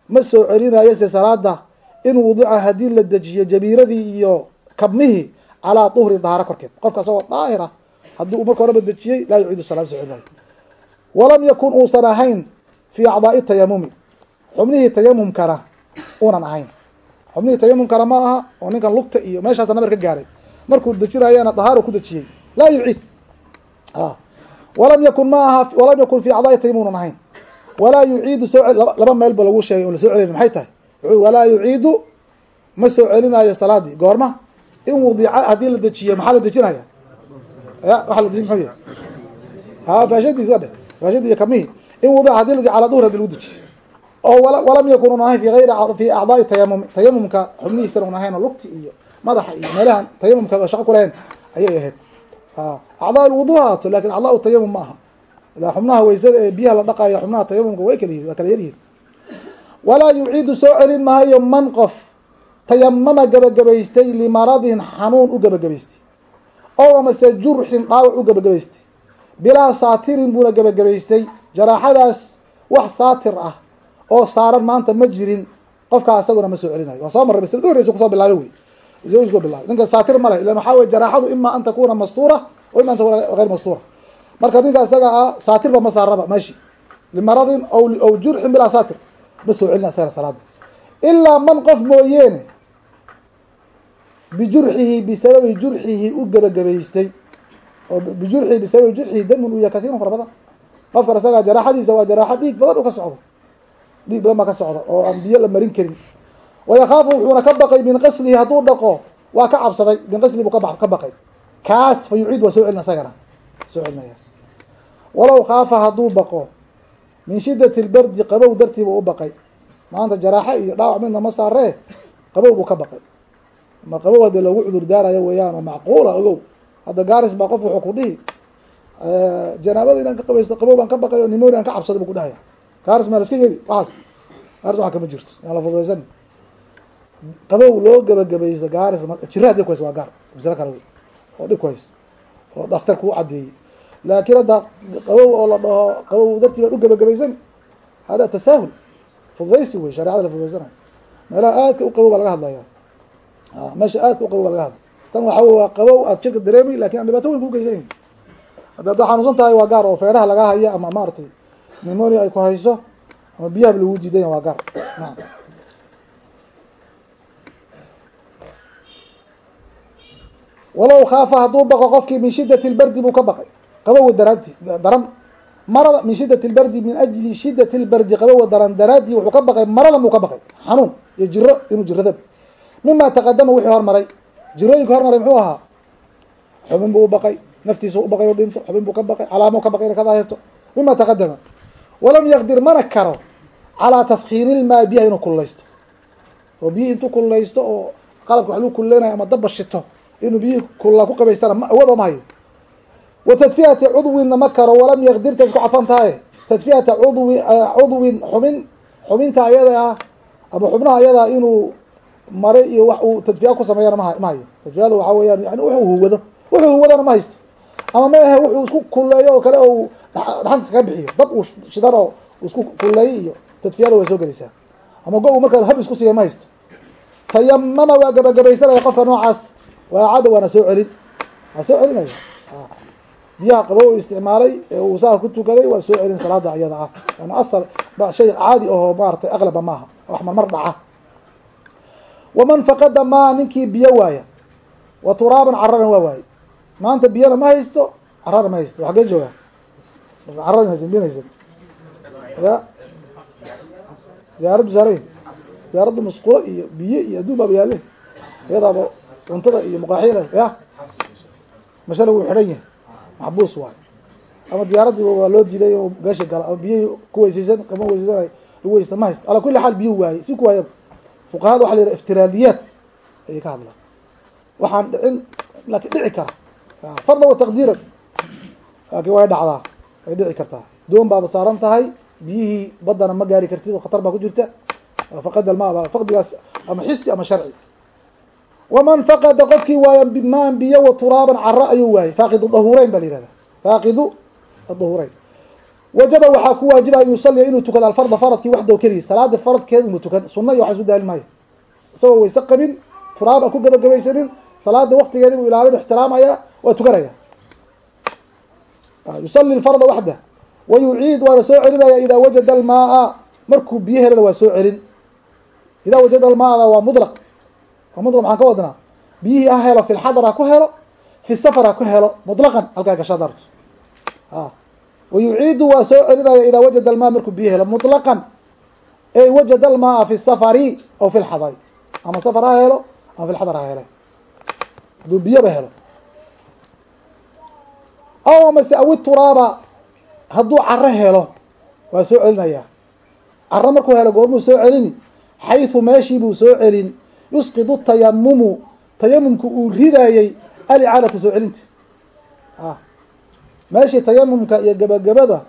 ma soo celinayo se salaada in wudica haddii la dejiyo jabiiradii iyo kabmihii calaa duhri dahaaro korkeed. Qofka asagoo daahira haddii marka horeba dejiyey laa yuciidu salaa soo celinayo. Walam yakun uusan ahayn fii acdaai tayamumi xubnihii tayamumkana uunan ahayn. Xubnihii tayamumkana ma aha oo ninkan lugta iyo meeshaasa nabar ka gaadhay markuu dejinayana dahaaro ku dejiyey. Laa yuciid. Walam yakun ma aha walam yakun fi acdaai tayamum unan ahayn walaa yuciidu soo laba meel ba lagu sheegay oo la soo celin maxay tahay? Walaa yuciidu ma soo celinayo salaadii goorma in wudica haddii la dejiyo maxaa la dejinaya? Ya waaa la dejin muxuu yahy faashadiisa dheh faashadii iyo kamihii in wudica haddii la dejiyo calaa duhri haddii lagu dejiyo. Oo walam yakun un fi ayri fi acdaai tayamumi tayamumka xubnihiisana un ahayn lugti iyo madaxa iyo meelahan tayamumka shaqo kulahayn ayay ahayd. Acdaa lwudu haato laakiin acdaa tayamum ma aha ilaa xubnaha weysada ee biyaha la dhaqayo xubnaha tayamumka way kala waa kala yaryihin walaa yuciidu soo celin maayo man qof tayamama gabagabaystay limaradin xanuun u gabagabaystay oo amase jurxin dhaawac u gabagabaystay. Bilaa saatirin buuna gabagabaystay jaraaxadaas wax saatir ah oo saaran maanta ma jirin qofkaa isaguna ma soo celinayo. Waa soo marray maslada horeysa ku soo bilaabay wey. Ninka saatir ma ilan waxaa weye jaraaxadu ima an takuna mastuura o ima an takuna hayr mastuura marka ninka isaga ah saatirba ma saaraba meeshi limaradin aw jurxin bilaa saatir. Ma soo celina isaga salaada ilaa man qof mooyeene bijurxihi bisababi jurxihi u gebagabaystay oo bijurxihi bisababi jurxihi damun u yahay katiirun fara badan. Qofkan isagaa jaraaxadiisa waa jaraaxo dhiig badan u ka socdo. Dhiig badan baa ka socda oo aan biyo la marin karin. Wayakaafu wuxuuna ka baqay min qaslihi hadduu dhaqo waa ka cabsaday min qaslihi buu ka baqay. Kaas fa yuciid waa soo celina isagana. Soo celinaya walow khaafa hadduu baqo min shidati lberdi qabow dartii buu u baqay. Maanta jaraaxo iyo dhaawac midna ma saaree? Qabow buu ka baqay. Ma qabow haddii loogu cudur daarayo weeyaan oo macquula ogow. Hadda garis baa qof wuxuu ku dhihi janaabada inaan ka qabaysto qabow baan ka baqay oo nimoni aan ka cabsaday buu ku dhahaya. Garis maa laska yeli waxaas. Garis waxa kama jirto yaa la fududaysan qabow loo gabagabaysto garis jira haddii ku hays laakiin hadda qabow oo la dhaho qabow dartii baan u gabagabaysan hada tasaahul. Fududaysi wey shareecada la fududaysanayo meelaha aadka u qabow baa laga hadlaya meesha aadka u qabow baa laga hadlay. Tan waxa waa qabow aad jirka dareemi laakiin aan dhibaato weyn ku geysayn hadda haddaa xanuunsan tahay waa gaar oo feedhaha laga haya ama maaragtay nimonia ay ku hayso ama biyahaba lagu diidanya waa gaar. Naam. Walow khaafa hadduu baqo qofkii min shidati lberdi buu ka baqay qabowa daraadti daran. Marada min shidati lberdi min ajli shidati lberdi qabowa daran daraadii wuxuu ka baqay maradan buu ka baqay? Xanuun iyo jiro inuu jiradab mima taqadama wixii hormaray. Jirooyinka hormaray muxuu ahaa? Xubin buu u baqay naftiisa u baqay u dhinto xubin buu ka baqay calaamo ka baqay ina ka daahirto. Mima taqadama walam yaqdir mana karo calaa taskiini lmaa biyaha inuu kullaysto. Oo biyi intuu kullaysto oo qalabka wax lagu kuleynayo ama dabba inuu wa tadfiyati cudwinna ma karo walam yaqdirta isku cadfan tahay. Tadfiyata cudwi cudwin xubin xubinta ayada ah ama xubnaha ayadaa inuu maray iyo wax uu tadfiya ku sameeyana ma ma hayo tadfiyada waxaa weyaan yani wuxuu huwado wuxuu huwadana ma haysto. Ama ma ahe wuxuu isku kuleeyo oo kale ou dhaxanta iskaga bixiyo dad uu shidan oo isku kuleeyay iyo tadfiyada way soo gelaysaa. Ama go- u markaa hab isku siiya ma haysto. Tayamama waa gabagabaysanaya qofka noocaas waa waana soo celin. Waa soo celinaya biyaha qabo u isticmaalay ee uu saa ku tukaday waa soo celin salaada ayada ah. Yani asal shay caadi ahoo maaratay aqlaba maaha wax marmar dhaca. Waman faqada maa ninkii biyo waaya wa turaaban carana waa waaye. Maanta biyana ma haysto carana ma haysto. Xagee jooga? Carana haysan biyan haysan. Ya? Diyaaraddu saarayn. Diyaaraddu musqulo iyo biyo iyo adduun baaba yaaleen iyadaaba cuntada iyo muqaaxila ya? Mashale wuu xidhan yahay maxbuus waayo ama diyaaraddiiba waa loo diiday inuu meesha gala ama biyihii ku weysaysan kama weysaysanay lagu weysta ma haysto. Ala kulli xaal biyuhu waayey si ku waayaba fuqahada waxa la yidhaha iftiraadiyaat ayay ka hadlaan. Waxaan dhicin laakiin dhici kara. Farda wa taqdiiran. Laakiin way dhacdaa way dhici kartaa. Doon baaba saaran tahay biyihii baddana ma gaari kartid oo khatar baa ku jirta. Faqada almaa faqdigaas ama xisi ama sharci waman faqada qofkii waaya maan biyo wa turaaban cara ayuu waayey faaqidu dahureyn ba la yihahda faaqidu adahureyn wajaba waxaa ku waajiba an yusaliya inuu tukado alfarda faradkii waxdow keliya salaada faradkeed inuu tukan sunna iyo waxa isu daalin maayo isagoo wayse qabin turaab aan ku gabagabaysanin salaada waktigeedi buu ilaalin ixtiraamaya waa tukanaya yusali farda waxda wa yuciid waana soo celinaya idaa wajada almaaa markuu biyo helana waa soo celin mudlaq maxaan ka wadnaa biyihii ha helo fi ku helo fi safar ku helo mutlaqan halkaa gasha darto a wa yuciidu waa soo celinaya idaa wajada almaa markuu biyo helo mutlaqan. Ey wajada almaaa fi safari aw fi ama safar ha helo ama fi ha hele hadduu biyoba helo. Aw amase awi turaaba hadduu caro helo waa soo celinayaa. Caro markuu helo goormuu soo celini xayثu meeshii buu soo celin yusqidu tayamumu tayamumku uu ridayey alicaalata soo celinta. Meeshii tayamumka iyo gebagabada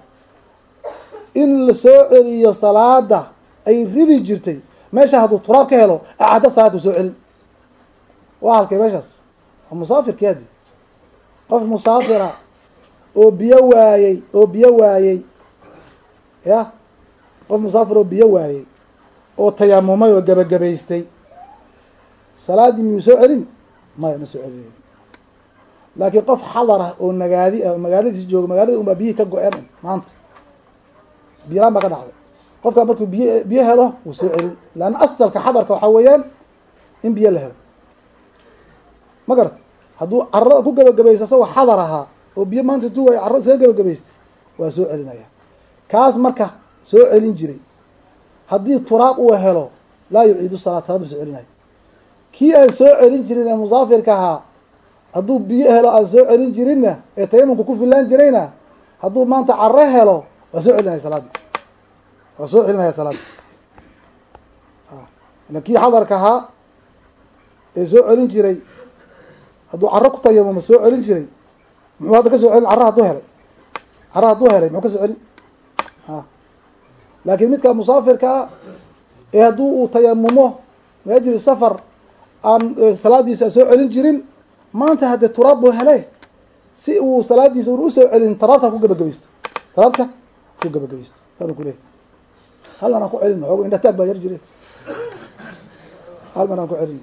in la soo celiyo salaada ay ridi jirtay meesha hadduu turaab ka helo acadda salaatu soo celin. Waa halkay meeshaas? Musaafirkii haddi qof musaafira oo biyo waayey oo biyo waayey ya? Qof musaafir oo biyo waayey oo tayamumay oo gebagabaystay salaaddii miyuu soo celin? Maya ma soo celinayo laakiin qof xadar ah oo nagaadi ah oo jooga magaalada unbaa biyihii ka go-een maanta. Biyalaan baa ka dhacday. Qofkaa markuu biyo biyo helo wuu soo celin. Leanna asalka xadarka waxaa weeyaan in biyo la helo. Ma garata hadduu carada ku gebagabaysto isagoo xadar ahaa oo biyo maanta tu waay carada isaga gebagabaystay waa soo celinaya kaas marka soo celin jiray. Haddii turaab uu helo laa yuciidu salaat salaad soo celinayo kii aan soo celin jirin ee musaafirka ahaa hadduu biyo helo aan soo celin jirinna ee tayamumka ku filaan jirayna hadduu maanta caro helo waa soo celinaya salaadii. Waa soo celinaya salaadii. Ila kii xadarka ahaa ee soo celin jiray hadduu caro ku tayamuma soo celin jiray. Muxuu hadda ka soo celin caro hadduu helay? Caro hadduu helay muxuu ka soo celin? A laakiin midka musaafirka ah ee hadduu uu tayamumo maajiri safar aan salaadiisa soo celin jirin maanta haddee turaab buu hele si uu salaadiisa un u soo celin taraabta ku gabagabaysto taraabta ku gabagabaysto saanu kuleeyahy hal man aan ku celin oog indha taag baa yar jire hal man aan ku celin.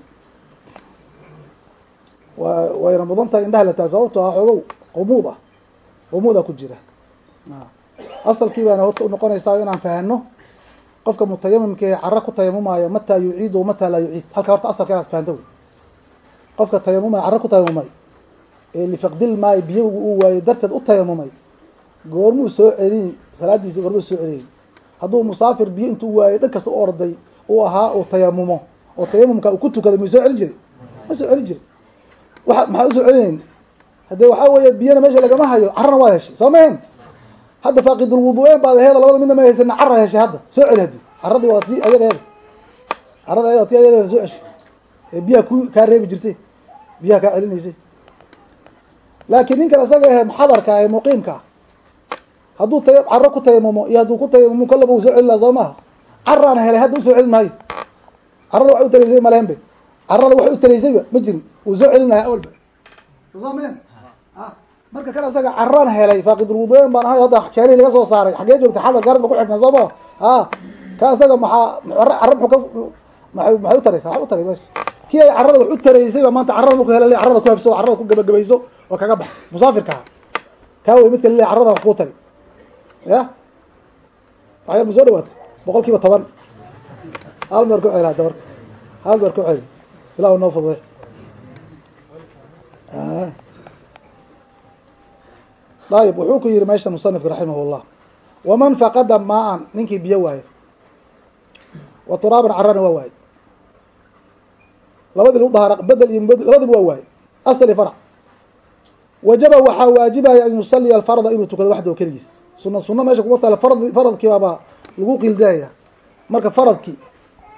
Wa wayna mudan tahay indhaha la taag sababto ah xoogow qumuud ah. Qumuuda ku jira. Asalkii baana horta unoqonaysaa inaan fahano qofka mutayamimka ee caro ku tayamumaayo mataa yuciid o mataa laa yuciid. Halka horta asalka inaad fahanto wey. Qofka tayamumay caro ku tayamumay ee lifaqdil maayo biyo uu waayey darteed u tayamumay goormuu soo celini salaadiisi goormuu soo celini hadduu musaafir biyo intuu waayey dhan kasta u orday uu ahaa uu tayamumo oo tayamumka uu ku tukaday muu soo celin jiray? Ma soo celin jiray. Waa maxaa u soo celinayn haddee waxaa weeye biyana meesha lagama hayo carana waad heshay. Soo mahen hadda faaqidulwudueen baad aheeda labada midna ma haysana cara heshay hadda soo celi haddi caradii waa ti ayadeeda carada ayada ti ayadeeda soo ceshay. Ee biyaha ku kaa reebi jirtay. Biyaha kaa celinaysay. Laakiin ninkan isaga ahe xadarka ee muqiimka hadduu ta caro ku tayamumo iyo hadduu ku tayamumo kollaba uu soo celin laha soo caraan helay hadda u soo celin maayo. Carada waxay u taraysay maleenbe carada waxay u taraysayba ma jirin wuu soo celin lahaa awalba marka kan isaga caraan helay faaqidulwudueen baan ahay hadda jeelihii laga soo saaray. Xaggee joogta xadar gaarad ba ku xidhnaa soo ma? A ka isaga maxaa carra muxuu ka maay maxay u taraysa wax u taray bas. Kii ay carrada wax u taraysay ba maanta carrada marku hela carrada ku habso carrada ku gabagabayso oo kaga bax. Musaafirka aha kaa wey midka lile carrada wax kuu tari ya? Waxyaa ma soo dhawaatay? Boqol kiiba toban. Hal meer ku celi hadda marka. Hal meer ku celi. Ilahu noo fududay ayib wuxuu ku yihi meesha musanifku raximah llah waman faqada maa-an? Ninkii biyo waayo wa turaaban carana waa waaye labadii lagu dahaara bedel iyo labadiba waa waaye asli farc wajaba waxaa waajibaya an yusaliya alfarda inuu tukado waxdahu keligiis. Suna suna meesha kuma taala farad faradkii lagu qildaya. Marka faradkii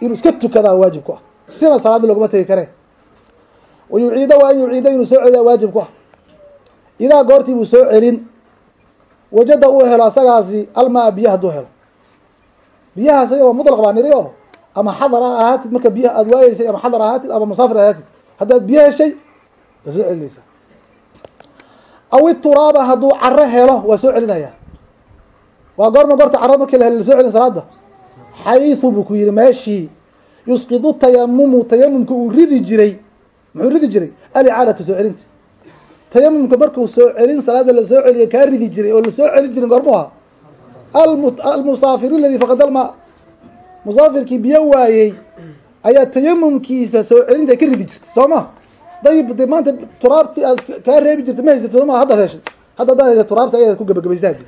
inuu iska tukadaa waajib ku ah. Sina salaada loguma tegi karee wa yuciida waa an yuciida inuu soo celiyaa waajib ku ah idaa goortii buu soo celin wajada uu helo asagaasi almaa biya hadduu helo. Biyahaas iyadoo mutlaq baa niri ama xadar a ahaatid marka biyaha aada waayeysay ama xadar ahaatid ama musaafir ahaatid haddaad biyo heshay waa soo celinaysaa aw ituraaba hadduu caro helo waa soo celinaya. Waa goorma goorta caro markii la helo la soo celin salaada xayثu buu ku yihi meeshii yusqidu tayamumu tayamumka uu ridi jiray muxuu ridi jiray? Alicaadatu soo celinta tayamumka markuu soo celin salaada la soo celiya kaa ridi jiray oo la soo celin jirin goormuha. Almusaafiru aladi faqad alma musaafirkii biyo waayey ayaa tayamumkiisa soo celinta ka ridi jirtay soo ma? Dayib de maanta turaabti aad kaa reebi jirta ma haysata soo ma? Haddaad heshay hadda haddaad turaabta ayaad ku gabagabaysa hadi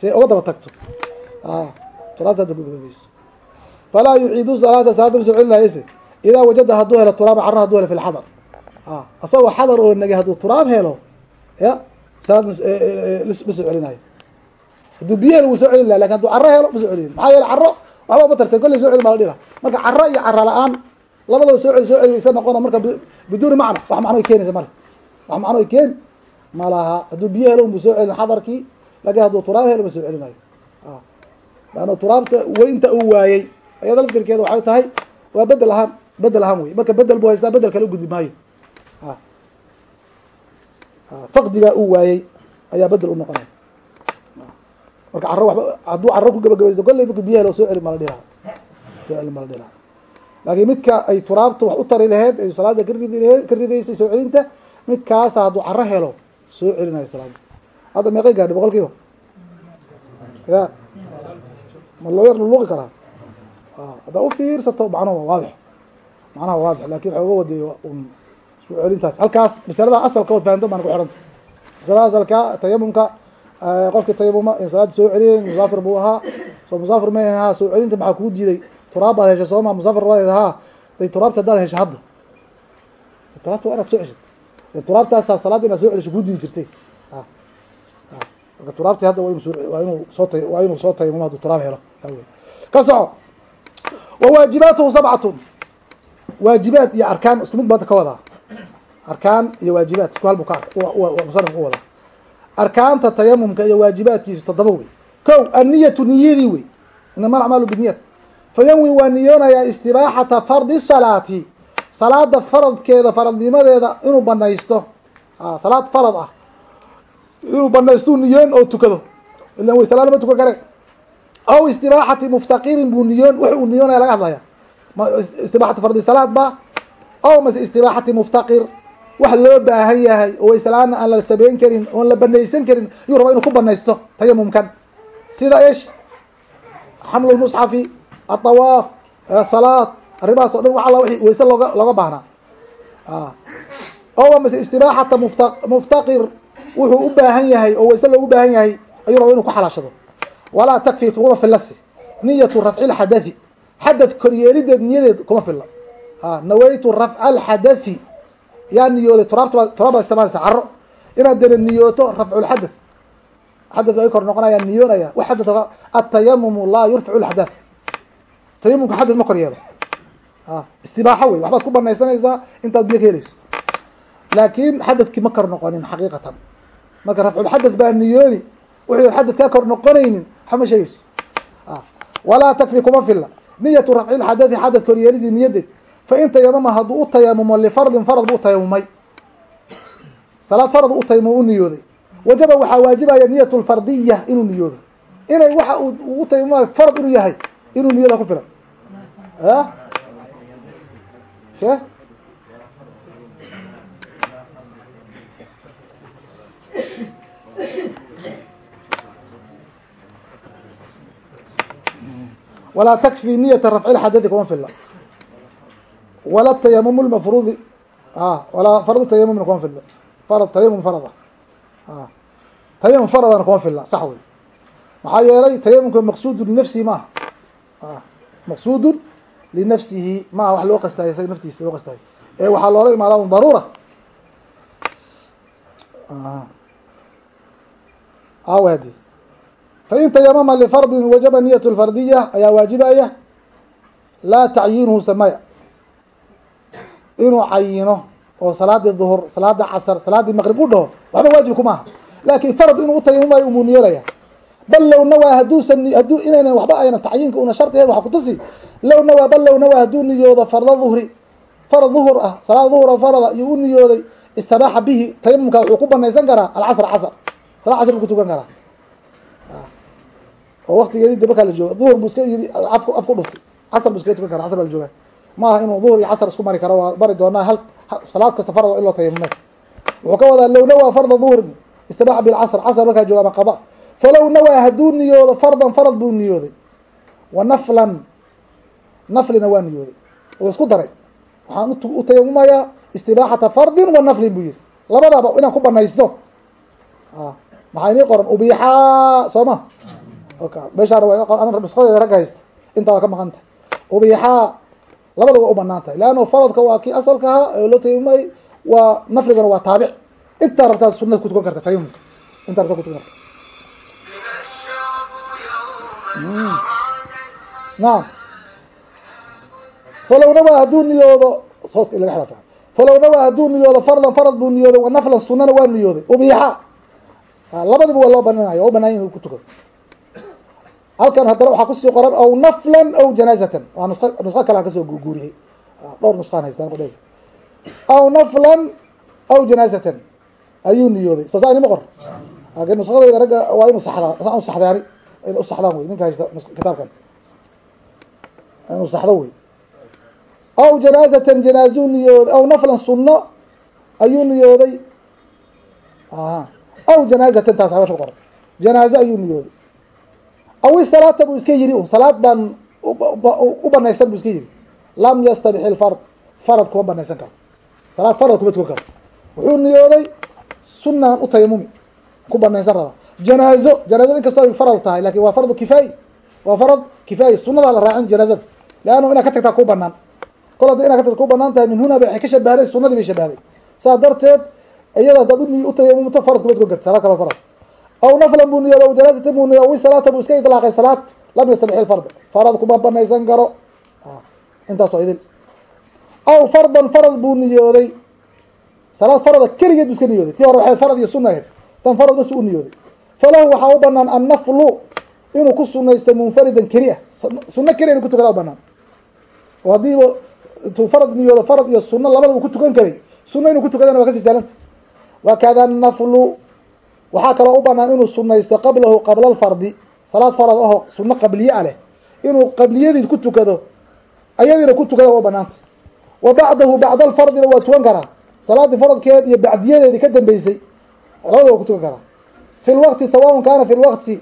see uga daba tagto. Turaabta hadda ku gabagabayso falaa yuciidu salaata salaada ma soo celinayse idaa wajada hadduu helo turaaba carra haduu helo fi asagoo xadar oo nagay hadduu turaab helo ya salaad ma soo celinayo hadduu biyo wuu soo celin laha laakiin hadduu carro helo ma soo celinayo maxaa yeele carro waxba ma tartay kolley soo celin baa la dhiha marka carro iyo carro la'aan labadaba soo celi soo celi iska noqono marka biduuni macna wax macno ay keenaysa marka wax macno ay keeni ma laha. Hadduu biyo helo unbu soo celin xadarkii laakiin hadduu turaab helo ma soo celinayo laanna turaabta weynta uu waayey ayada laftirkeeda waxay tahay waa bedel ahaan bedel ahaan wey marka bedel buu haystaa bedel kale ugudbi maayo faqdigaa uu waayey ayaa bedel u noqonaya marka caro waba hadduu caro ku gabagabaysto kolley marku biyo helo soo celi mala dhilaha soo celi mala dhilaha laakiin midka ay turaabta wax u tari laheyd ay salaada ka ridaysay soo celinta midkaasa hadduu caro helo soo celinayo salaada hadda meeqay gaadhi boqol kiiba ya ma loo yar luluqi karaa haddaa ufiirsato macnaha waa waadix. Macnaha waa waadix laakiin waxa uga wadiy celintaas halkaas masalada asalka ood fahanto baan ku xihanta masalada asalka tayamumka qofkii tayamuma salaada soo celiyay musaafir buu ahaa. Soo musaafir ma ha soo celinta maxaa kuu diiday? Turaab baad heshay sooma musaafir baad haa. Day turaabta haddaad heshay hadda. Turaabta waa inaad soo ceshat turaabtaasaa salaada inaad soo celisho kuu diidi jirtay. Marka turaabti hadda waa inuu soo waa inuu soo tayamuma hadduu turaab helo. Ka soco. Wa waajibaatuhu sabcatun. Waajibaat iyo arkaan isku mid baad ka wadaa arkaan iyo waajibaat isku hal buu ka musanif u wadaa arkaanta tayamumka iyo waajibaadkiisu toddoba wey. Kow anniyatu niyadii wey. Inama alacmaalu biniyat fayanwi waa niyoonayaa istibaaxata fardi salaati. Salaada faradkeeda faradnimadeeda inuu banaysto salaad farad ah. Inuu banaystuu niyoon oo tukado. Ilan way salaad ma tukan kare aw istibaaxati muftaqirin buu niyoon wix uu niyoonaya laga hadlaya ma istibaaxati fardi salaad ba? Aw mase istibaaxati muftaqir wax loo baahan yahay oo islaana aan la sameyn karin oon la banaysan karin yuu rabaa inuu ku banaysto tayamumkan sida ish xamlu lmusxafi salaad arrimahaas o dhan wax alla wi wayse looga looga baahnaa ow mase istibaaxata mufta muftaqir wuxuu u baahan yahay oo wayse loogu baahan yahay ayuu rabaa inuu ku xalaashado. Walaa takfi kuma filase niyatu rafci lxadathi xadath koryeelideed niyadeed kuma filla. Nawaytu rafca alxadathi yaa niyooday turaabta turaab baa isticmaalaysa caro inaad dena niyooto rafculxadath xadath baa i kor noqonaya niyoonaya. Wax xadath atayamumu laa yurfacu lxadath tayamumka xadath ma kor yeelo. Istibaaxo wey waxbaad ku banaysanaysaa intaad biyo ka helayso. Laakin xadadkii ma kor noqonin xaqiiqatan. Marka rafculxadad baa niyooni wixii xadad kaa kor noqonaynin waxma sheegeyso walaa takfi kuma filla. Niyatu rafcilxadadi xadad koryeelidii niyadeed fain tayamama hadduu u tayamumo lifardin farad buu utayamumay salaad farad u tayamum u niyooday wajaba waxaa waajibaya niyat lfardiya inuu niyoodo inay waxa u utayamumay farad inuu yahay inuu niyada ku filan she walaa takfi niyata rafci lxadadi kuma filla wala tayamum lmafruudi walaa fardu tayamumna kuma farad tayamum farada tayamum faradana kuma filla sax wey maxaa yeelay tayamumka maqsuudun linafsihi maaha maqsuudun linafsihi maaha wax loo qastaayo isaga naftiisa loo qastaayo ee waxaa loola imaadaa daruura awadi fain tayamama lifardin wajaba niyat lfardiya ayaa waajibaya laa tacyiinuhu samaya inuu cayino oo salaadii duhur salaada casr salaadii maqrib u dhaho waxba waajib kumaaha laakin farad inuu utayamumayo umuu niyeelaya bal low nawaa haduusan haduu inaynan waxba ayna tacyiinka una shardiheed waxa kutusi low nawaa bal low nawaa hadduu niyoodo farda duhri farad duhur ah salaad duhura farada iyo u niyooday istabaaxa bihi tayamumka wuxuu ku banaysan karaa alcasr casr. Salad casr buu kutukan karaa. Oo waktigeedi de markaa la jooga duhur buu iska yiri af af ku dhuftay casr buu iskaga tukan kara casr baa la jooga maaha inuu duhur iyo casr isku mari karo waa bari doonaa hal salaad kasta farad in loo tayamumay wuxuu ka wadaa low nawaa farda duhrin istibaaxa bilcasr casr markaa jooga ama qada falow nawaa hadduu niyoodo fardan farad buu niyooday. Wa naflan naflina waa niyooday. Uu isku daray. Waxaan u tayamumayaa istibaaxata fardin wa naflin buu yihi labadaba inaan ku banaysto. Maxaa inii qoran? Ubiixaa soo ma? Meeshaan nuskadeeda ragga haysta. Intaa waa ka maqan tahay. Ubiixaa labada waa u bannaan tahay. Leanno faradka waa kii asalka ahaa oo loo tayamumay waa nafligana waa taabic. Intaa rabtaa sunada kutukan karta tayamumka intaa rabtaa kutukan karta. Naam. Falow hadduu niyoodo sawdka in laga nawaa hadduu niyoodo fardan farad buu niyooday wa naflan sunana waa niyooday. Ubiixa. Labadiba waa loo bananaya waa u banaan in ku tukado halkan haddana waxaa ku sii qoran aw naflan aw janaazatan. Waa nus nusko kale aan ka soo guuriyey. Dhowr nuskaan haystaan qudhe aw naflan aw janaazatan. Ayuu niyooday. Soo saa inima qor. Laakin nuskadayda ragga waa inu saxdaa saa u saxdaani in u saxdaan wey ninka haysta kitaabkan. Inuu saxdo wey aw janaazatan janaazuu niyooday aw naflan sunno ayuu niyooday. Aw janaazatan taas habasha qoran. Janaaze ayuu niyooday aw isalaata buu iska yiri salaad baan u banaysan buu iska yiri lam yastabix ilfard farad kuma banaysan karo. Salaad farad kuma tukan karo. Wuxuu niyooday sunaan u tayamumi ku banaysan raba. Janaazo janaazada inkastoo ay farad tahay laakiin waa fardu kifaayi waa farad kifaayi sunadaa la raacin janaazada. Leanna inaad ka tagtaa ku banaan kol hadda inad ka tagta ku bannaan tahay min huna waxay ka shabahday sunadii bay shabahday saa darteed iyada hadaad u utayamumto farad kuma tukan karti salaad kalo farad aw naflan buu niyooday aw janaazatan buu niyoy aw salaata buu iska idlaaqay salaad lam yastabix ilfard farad kuma banaysan karo intaasoo idin aw fardan farad buu niyooday salaad farada keligeed buu iska niyooday tii hore waxay farad iyo suna ahayd tan farad bas u niyooday falahu waxaa u banaan annaflu inuu ku sunaysto munfaridan keli ah suno keliya inu ku tukada u banaan oo haddiiba intuu farad niyoodo farad iyo suno labada uu karay suno inuu ku waa ka sii saalanta wakada naflu waxaa kaloo u banaan inuu sunaysto qablahu qabla alfardi. Salaad farad aho suno qabliye a leh inuu qabliyadii ku tukado ayadiina ku tukada waa banaanta. Wa bacdahu bacda alfardina waa tukan karaa. Salaadii faradkeed iyo bacdiyadeedii ka dambeysay labada waa ku tukan karaa. Fi lwaqti sawaun kaana fi lwaqti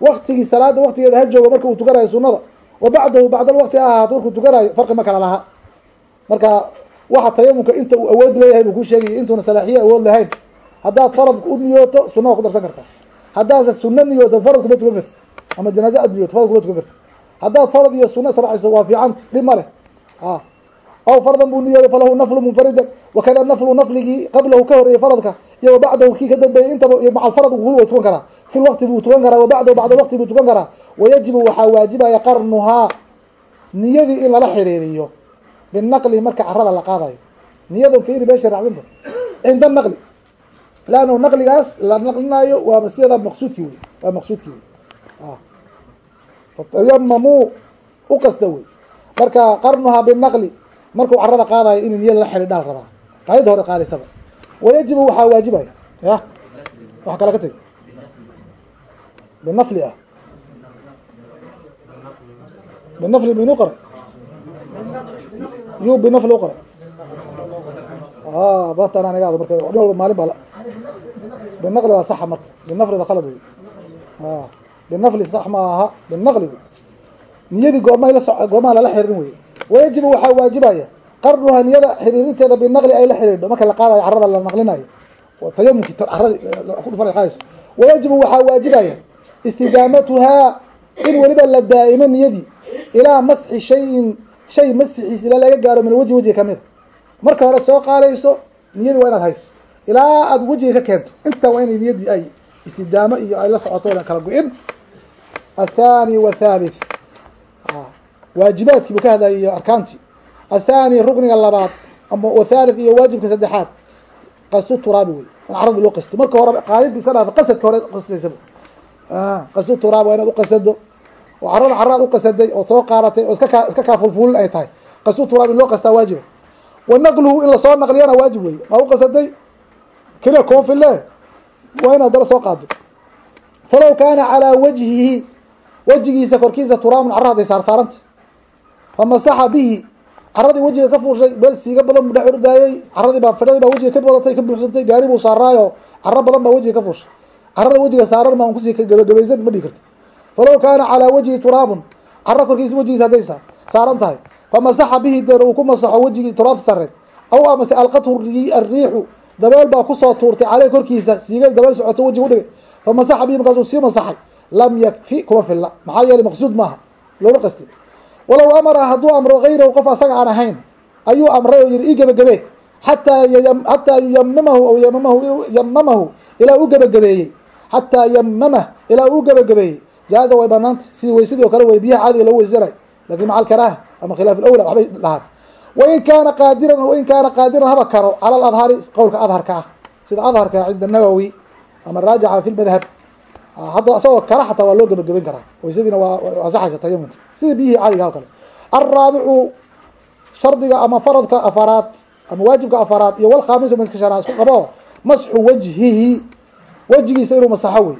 waktigii salaada waktigeeda ha joogo marka uu tukanayo sunada wa bacdahu bacda alwaqti ha ahaato markuu tukanayo farqi ma kala laha. Marka waxa tayamumka inta uu awood leeyahay buu ku sheegaya intuuna salaaxiye awood lahayn haddaad farad u niyooto sunna waa ku darsan kartaa haddaad sunno niyooto farad kuma tukan karti ama janaaze aad niyooto farad kuma tukan karti haddaad farad iyo sunno israaciso waa fiicanta dhib ma leh. Aw fardan buu niyooday falahu naflu munfaridan. Wakada naflu nafligii qablahu ka horeeyey faradka. Iyo wa bacdahu kii ka dambeeyey intaba iyo maca alfarad wa tukan karaa. Fi lwaqti buu tukan karaa wa bacdahu bacda lwaqti buu tukan karaa. Wayajibu waxaa waajibaya qarnuhaa. Niyadii in lala xiriiriyo. Binaqli marka carada la qaadayo. Niyada fiiri meesha raacsanta cinda naqli leannahu naqligaas la naqlinaayo waa siyada maqsuudkii wey waa maqsuudkii wey fatayamamuu u qasda wey marka qarnuhaa binaqli markuu carada qaadayo inuu niyada la xidhiidhaal rabaa qaayadda hore qaadaysaba wayajibu waxaa waajibaya ya? Wax kala ka tegi. Binafli ah. Binafli minu qoray yu binafli u qoray batan aniga ad marka maalin baa binaqli waa saxa marka binaflida khalad wey binafli sax ma aha binaqli wey niyadii so goomaha lala xiriirin wey wayajibu waxaa waajibaya qarnuha niyada xiriirinteeda binaqli ay la xiriidho marka la qaadayo carada la naqlinayo tayamumki caradi kudhufan qaadayso wayajibu waxaa waajibaya istidaamatuhaa in weliba la daa'imo niyadii ilaa masxi shayin shay masxiis ilaa laga gaaro min wajhi wejiga kamida marka horead soo qaadayso niyadii waa inaad hayso ilaa aad wejiga ka keento. Inta waa inay niyadii ay istidaamo iyo ay la socoto inaan kala go-in. Athani wathalith waajibaadkii buu ka hadlayay iyo arkaantii. Athani rukniga labaad ama wathalith iyo waajibka saddexaad. Qasdu turaabi wey. In carada loo qasto marka hore qaadinta iska dhaaf qasadka hore qastaysaba qasdu turaab waa inaad uqasado oo carada carraad uqasaday oo soo qaadatay oo iska kaa iska kaa fulfulin ay tahay. Qasdu turaab in loo qastaa waajiba wa in la soo naqliyana waajib wey. Maa uqasaday keliya koofile waa inaad dala soo qaado falaw kaana calaa wajhihi wejigiisa korkiisa turaabun carra haday saarsaaranta famasaxa bihi caradii wejiga ka fuushay meel siiga badan buu dhex ordaayey caradii baa fidhadii baa wejiga ka badatay ka buuxsantay gaari buu saaraayo caro badan baa wejiga ka fuushay carada wejiga saaran maa ku sii gabagabaysan ma dhigi karti falaw kaana calaa wajhi turaabun caro korkiisa wejigiisa hadday saaran tahay famasaxa bihi deen uu ku masaxo wejigii turaabta sareed aw amase alqathu arriixu dabeel baa ku soo tuurtay caleyh korkiisa siigay dabeel socoto wejiga udhigay famasaxa bihi markaasuu sii masaxay. Lam yakfi kuma filla. Maxaa yeelay maqsuud maaha. Looma qastin walow amara hadduu amro gayrahu qof asaga aan ahayn ayuu amray oo yihi i gebagabe xataa yuyamamahu aw yamamahu yamamahu ilaa u gebagabeeyey xataa yamamah ilaa u gebagabeeyey jaaza way banaanta sidii weysadii o kale wey biyaha caadiga lagu weysanay laakiin maca alkaraaha ama khilaaf alawla waxbay dhahaan wain kaana qaadiran wain kaana qaadiran haba karo. Cala aladhari qowlka adharka ah. Sida adharka cinda nawowi ama raajixa fi lmadhab hadda asagoo kale xataa waa loo gebagaben karaa. Waysadiina waa ansaxaysa tayamumka sida biyihii caadiga o kale. Alraabicu shardiga ama faradka afaraad ama waajibka afaraad iyo walkhaamisu midka shanaad isku qabo masxu wajhihi wejigiisa inuu masaxo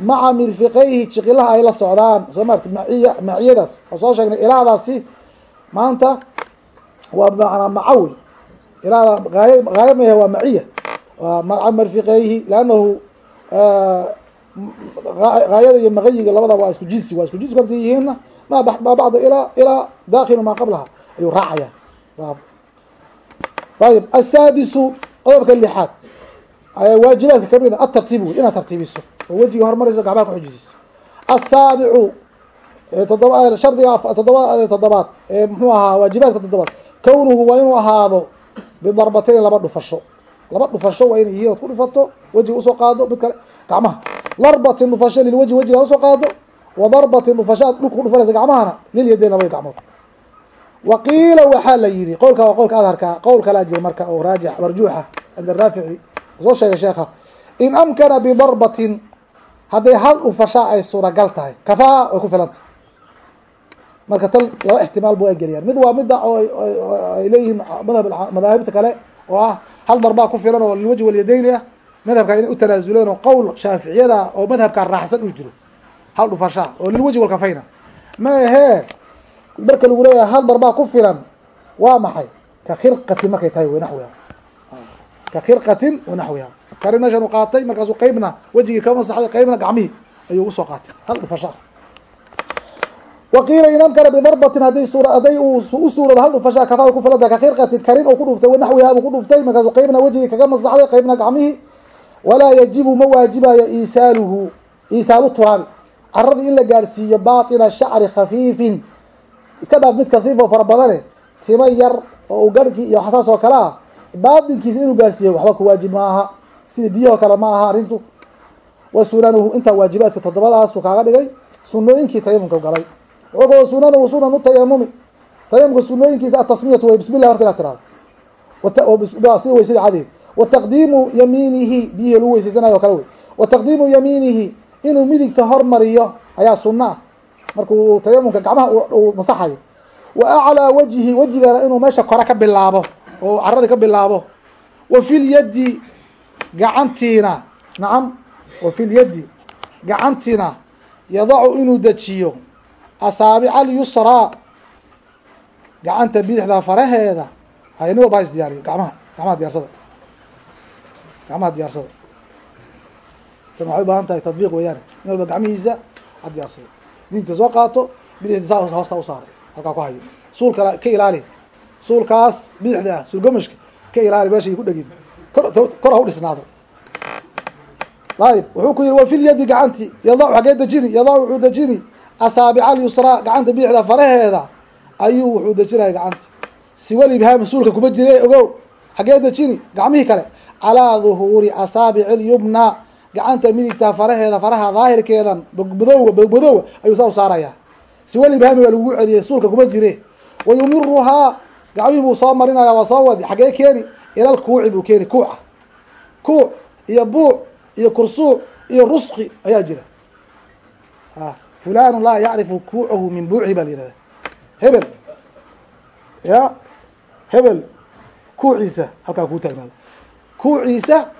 maca mirfiqayhi jiqilaha ay la socdaan. Soo maarti maciya maciyadaas oo soo sheegnay ilaadaasi maanta waa manaa maca wey ilaada aaya haayo mahe waa maciya maca mirfiqayhi leannahu haayada iyo maqayiga labadaba waa isku jinsi waa isku jinsi marka yihiinna ma maa bacda ilaa ilaa dakilu maa qablaha. Ayuu raacaya. Ayib asaadisu qodobka lixaad. Waajibaadka ka mid a atartiib wey inaad tartiibiso oo wejiga horumarayso gacmaha kuxujisiiso asaabicu todoba shardiga ee muxuu ahaa waajibaadka toddobaad kownuhu waa inuu ahaado bidarbatayn laba dhufasho. Laba dhufasho waa inay yihiin oad ku dhufato wejiga u soo qaado mid kale gacmaha. Darbatin dhufasho lilwajhi wejiga u soo qaado wa darbatin dhufasho dhulka ku dhufanaysa gacmahana lilyadayn labada gacmood. Wa qiila waxaa la yihi qowlka waa qowlka adharka qowl kalaa jira marka oo raajix marjuuxa cinda raafici soo sheegay sheekha in amkana bidarbatin hadday hal dhufashaa ay suuragal tahay kafaa way ku filantah marka tan laba ixtimaal bu ay geliyaan mid waa midda ay leeyihiin madaahibta kale oo ah hal darbaa ku filan oo lilwajhi walyadayni ah madhabka inay u tanaasuleen oo qowl shaaficiyada oo madhabkaa raaxsan uu jiro. Hal dhufashaa oo lilwajhi walkafayna ma ahee marka lagu leeyahay hal darbaa ku filan waa maxay? Ka khirqatin markay tahay w naxwiha. Ka khirqatin wanaxwiha kari meeshan u qaatay markaasuu qeybna wejigii ka masaxday qeybna gacmihii ayuu u soo qaatay. Hal dhufashaa waqiila in amkana bidarbatin haday sura haday uu u suurado hal dhufashaa kafaa ku filanta ka khirqatin karin oo ku dhuftay wanaxwiha buu ku dhuftay markaasuu qeybna wejigii kaga masaxday qeybna gacmihii walaa yajibu ma waajibayo iisaaluhu iisaalu turaabi caradii in la gaadhsiiyo baatina shacri khafiifin. Iska dhaaf mid kafiif oo fara badane tima yar oo u iyo saas oo kale ah baatinkiisa inuu gaarsiiyo waxba ku waajib ma sida biyahoo kale ma aha arrintu. Wa sunanuhu intaa waajibaadka toddobadaasuu kaaga dhigay sunooyinkii tayamumka galay. Wuxuu kao sunanuhu sunan u tayamumi tayamumka sunooyinkiisa atasmiyatu way bismi llah horta inaad tirahdo sida weysada cadeed wa taqdiimu yamiinihi biyihii lagu weysaysanayo o kale wey. Wa yamiinihi inuu midigta hormariyo ayaa sunno ah markuu tayamumka gacmaha uu masaxayo. Wa aclaa wajhi wejigana inuu meesha kore ka bilaabo oo caradii ka bilaabo. Wa fi lyaddi gacantiina nacam wa fi lyaddi gacantiina yadacu inuu dejiyo asaabica alyusraa gacanta bidixda faraheeda hayni walba is diyaariyo gamaha gamaha diyaarsada gacmaha diyaarsada tan waxay ubaahan tahay tadbiiq weeyaane in walba gacmihiisa ha diyaarsado diinta soo qaato bidixda saa hoosta u saaray halkaa ku hayo. Suulka ka ilaali. Suulkaas bidixda ah suulgamashka ka ilaali meeshay ku dhegin kor ha u dhisnaado. Ayib wuxuu ku yihi wa fi lyadi gacanti yadacu hagee dejini yadacu wuxuu dejini asaabica alyusraa gacanta bidixda faraheeda ayuu wuxuu dejinaya gacanti. Siwal ibhaami suulka kuma jire ogow hagee dejini gacmihii kale. Calaa duhuuri asaabici alyumna gacanta midigta faraheeda faraha daahirkeedan bogmadowga bogmadowga ayuu saa u saaraya siwal ibhaami waa lagu celiyey suulka kuma jire. Wa yumiruhaa gacmihii buu soo marinaya waa soo wadi xagee keeni ilal kuuci buu keeni kuuca kuuc iyo buuc iyo kursuuc iyo rusqi ayaa jira. Fulanu laa yacrifu kuucahu min buucihi baa la yihahda hebel. Ya hebel. Kuuciisa halkaa kuu taagnaado kuuciisa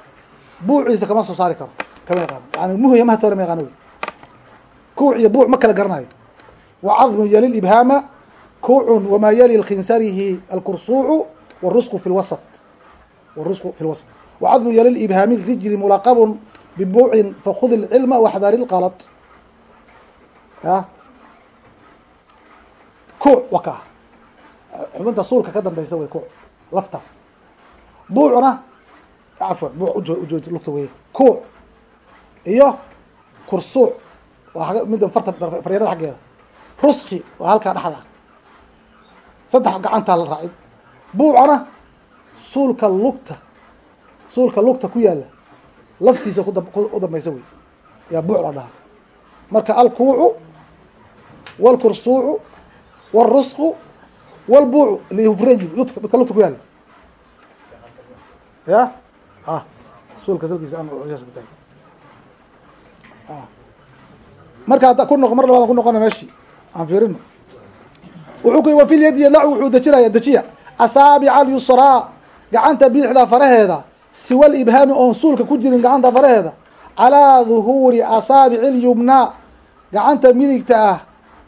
buuciisa kama soo saari karo kama yaqaano. Yani muhya mahata hore ma yaqaano wy kuuc iyo buuc ma kala garanayo. Wa cadmu yali libhaama kuucun wamaa yali khinsarihi alkursuucu wاrusqu fi lwasط wاrusqu fi lwasط wacadmu yali libhaami rijli mulaqabun bibuucin fakud ilcilma waxdari lqalط ya kuuc wa kaa xubinta suulka ka dambeysa wey kuuc laftaas buucna cafwan buuc ujooj lugta wey kuuc iyo kursuuc waa midda farta faryarada xaggeeda ruski waa halkaa dhexda saddex gacantaa la raacid buucana suulka lugta suulka lugta ku yaala laftiisa ku dambeysa wey yaa buuc la dhahaa marka alkuucu wاlkursuucu wاlrusqu wاlbuucu lihufrejil ludka midka lugta ku yaala ya a suulka salkiisa marka hadda ku noqo mar labaad ku noqona meeshii aan fiirino wuxuu ku wa fi lyadi yadacu wuxuu dejinaya dejiya asaabica alyusraa gacanta bidixda faraheeda siwa libhaami oon suulka ku jirin gacanta faraheeda calaa duhuuri asaabici اlyumna gacanta midigta ah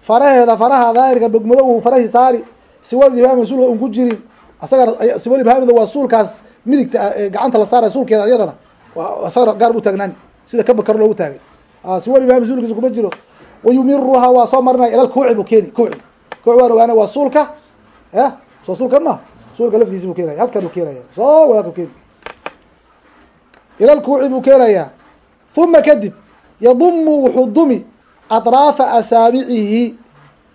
faraheeda faraha daahirka bogmadow farahii saari siwa ibhaami suulka un ku jirin asagana siwa ibhaamida waa suulkaas midigta ah ee gacanta la saaraya suulkeeda iyadana asagana gaar u taagnaani sida kaba kar loogu taagay. Siwa ibhaami suulkiisa kuma jiro. Wayumiruhaa waa soo marinaya ilal kuuci buu keeni kuuci. Kuuci waan ogaana waa suulka ya soo suulkan ma suulka laftiisi buu keenaya halkan buu keenaya. Soo wadaku keeni kuuci buu keenayaa. Uma kadib yadumu wuxuu dumi atraafa asaabicihi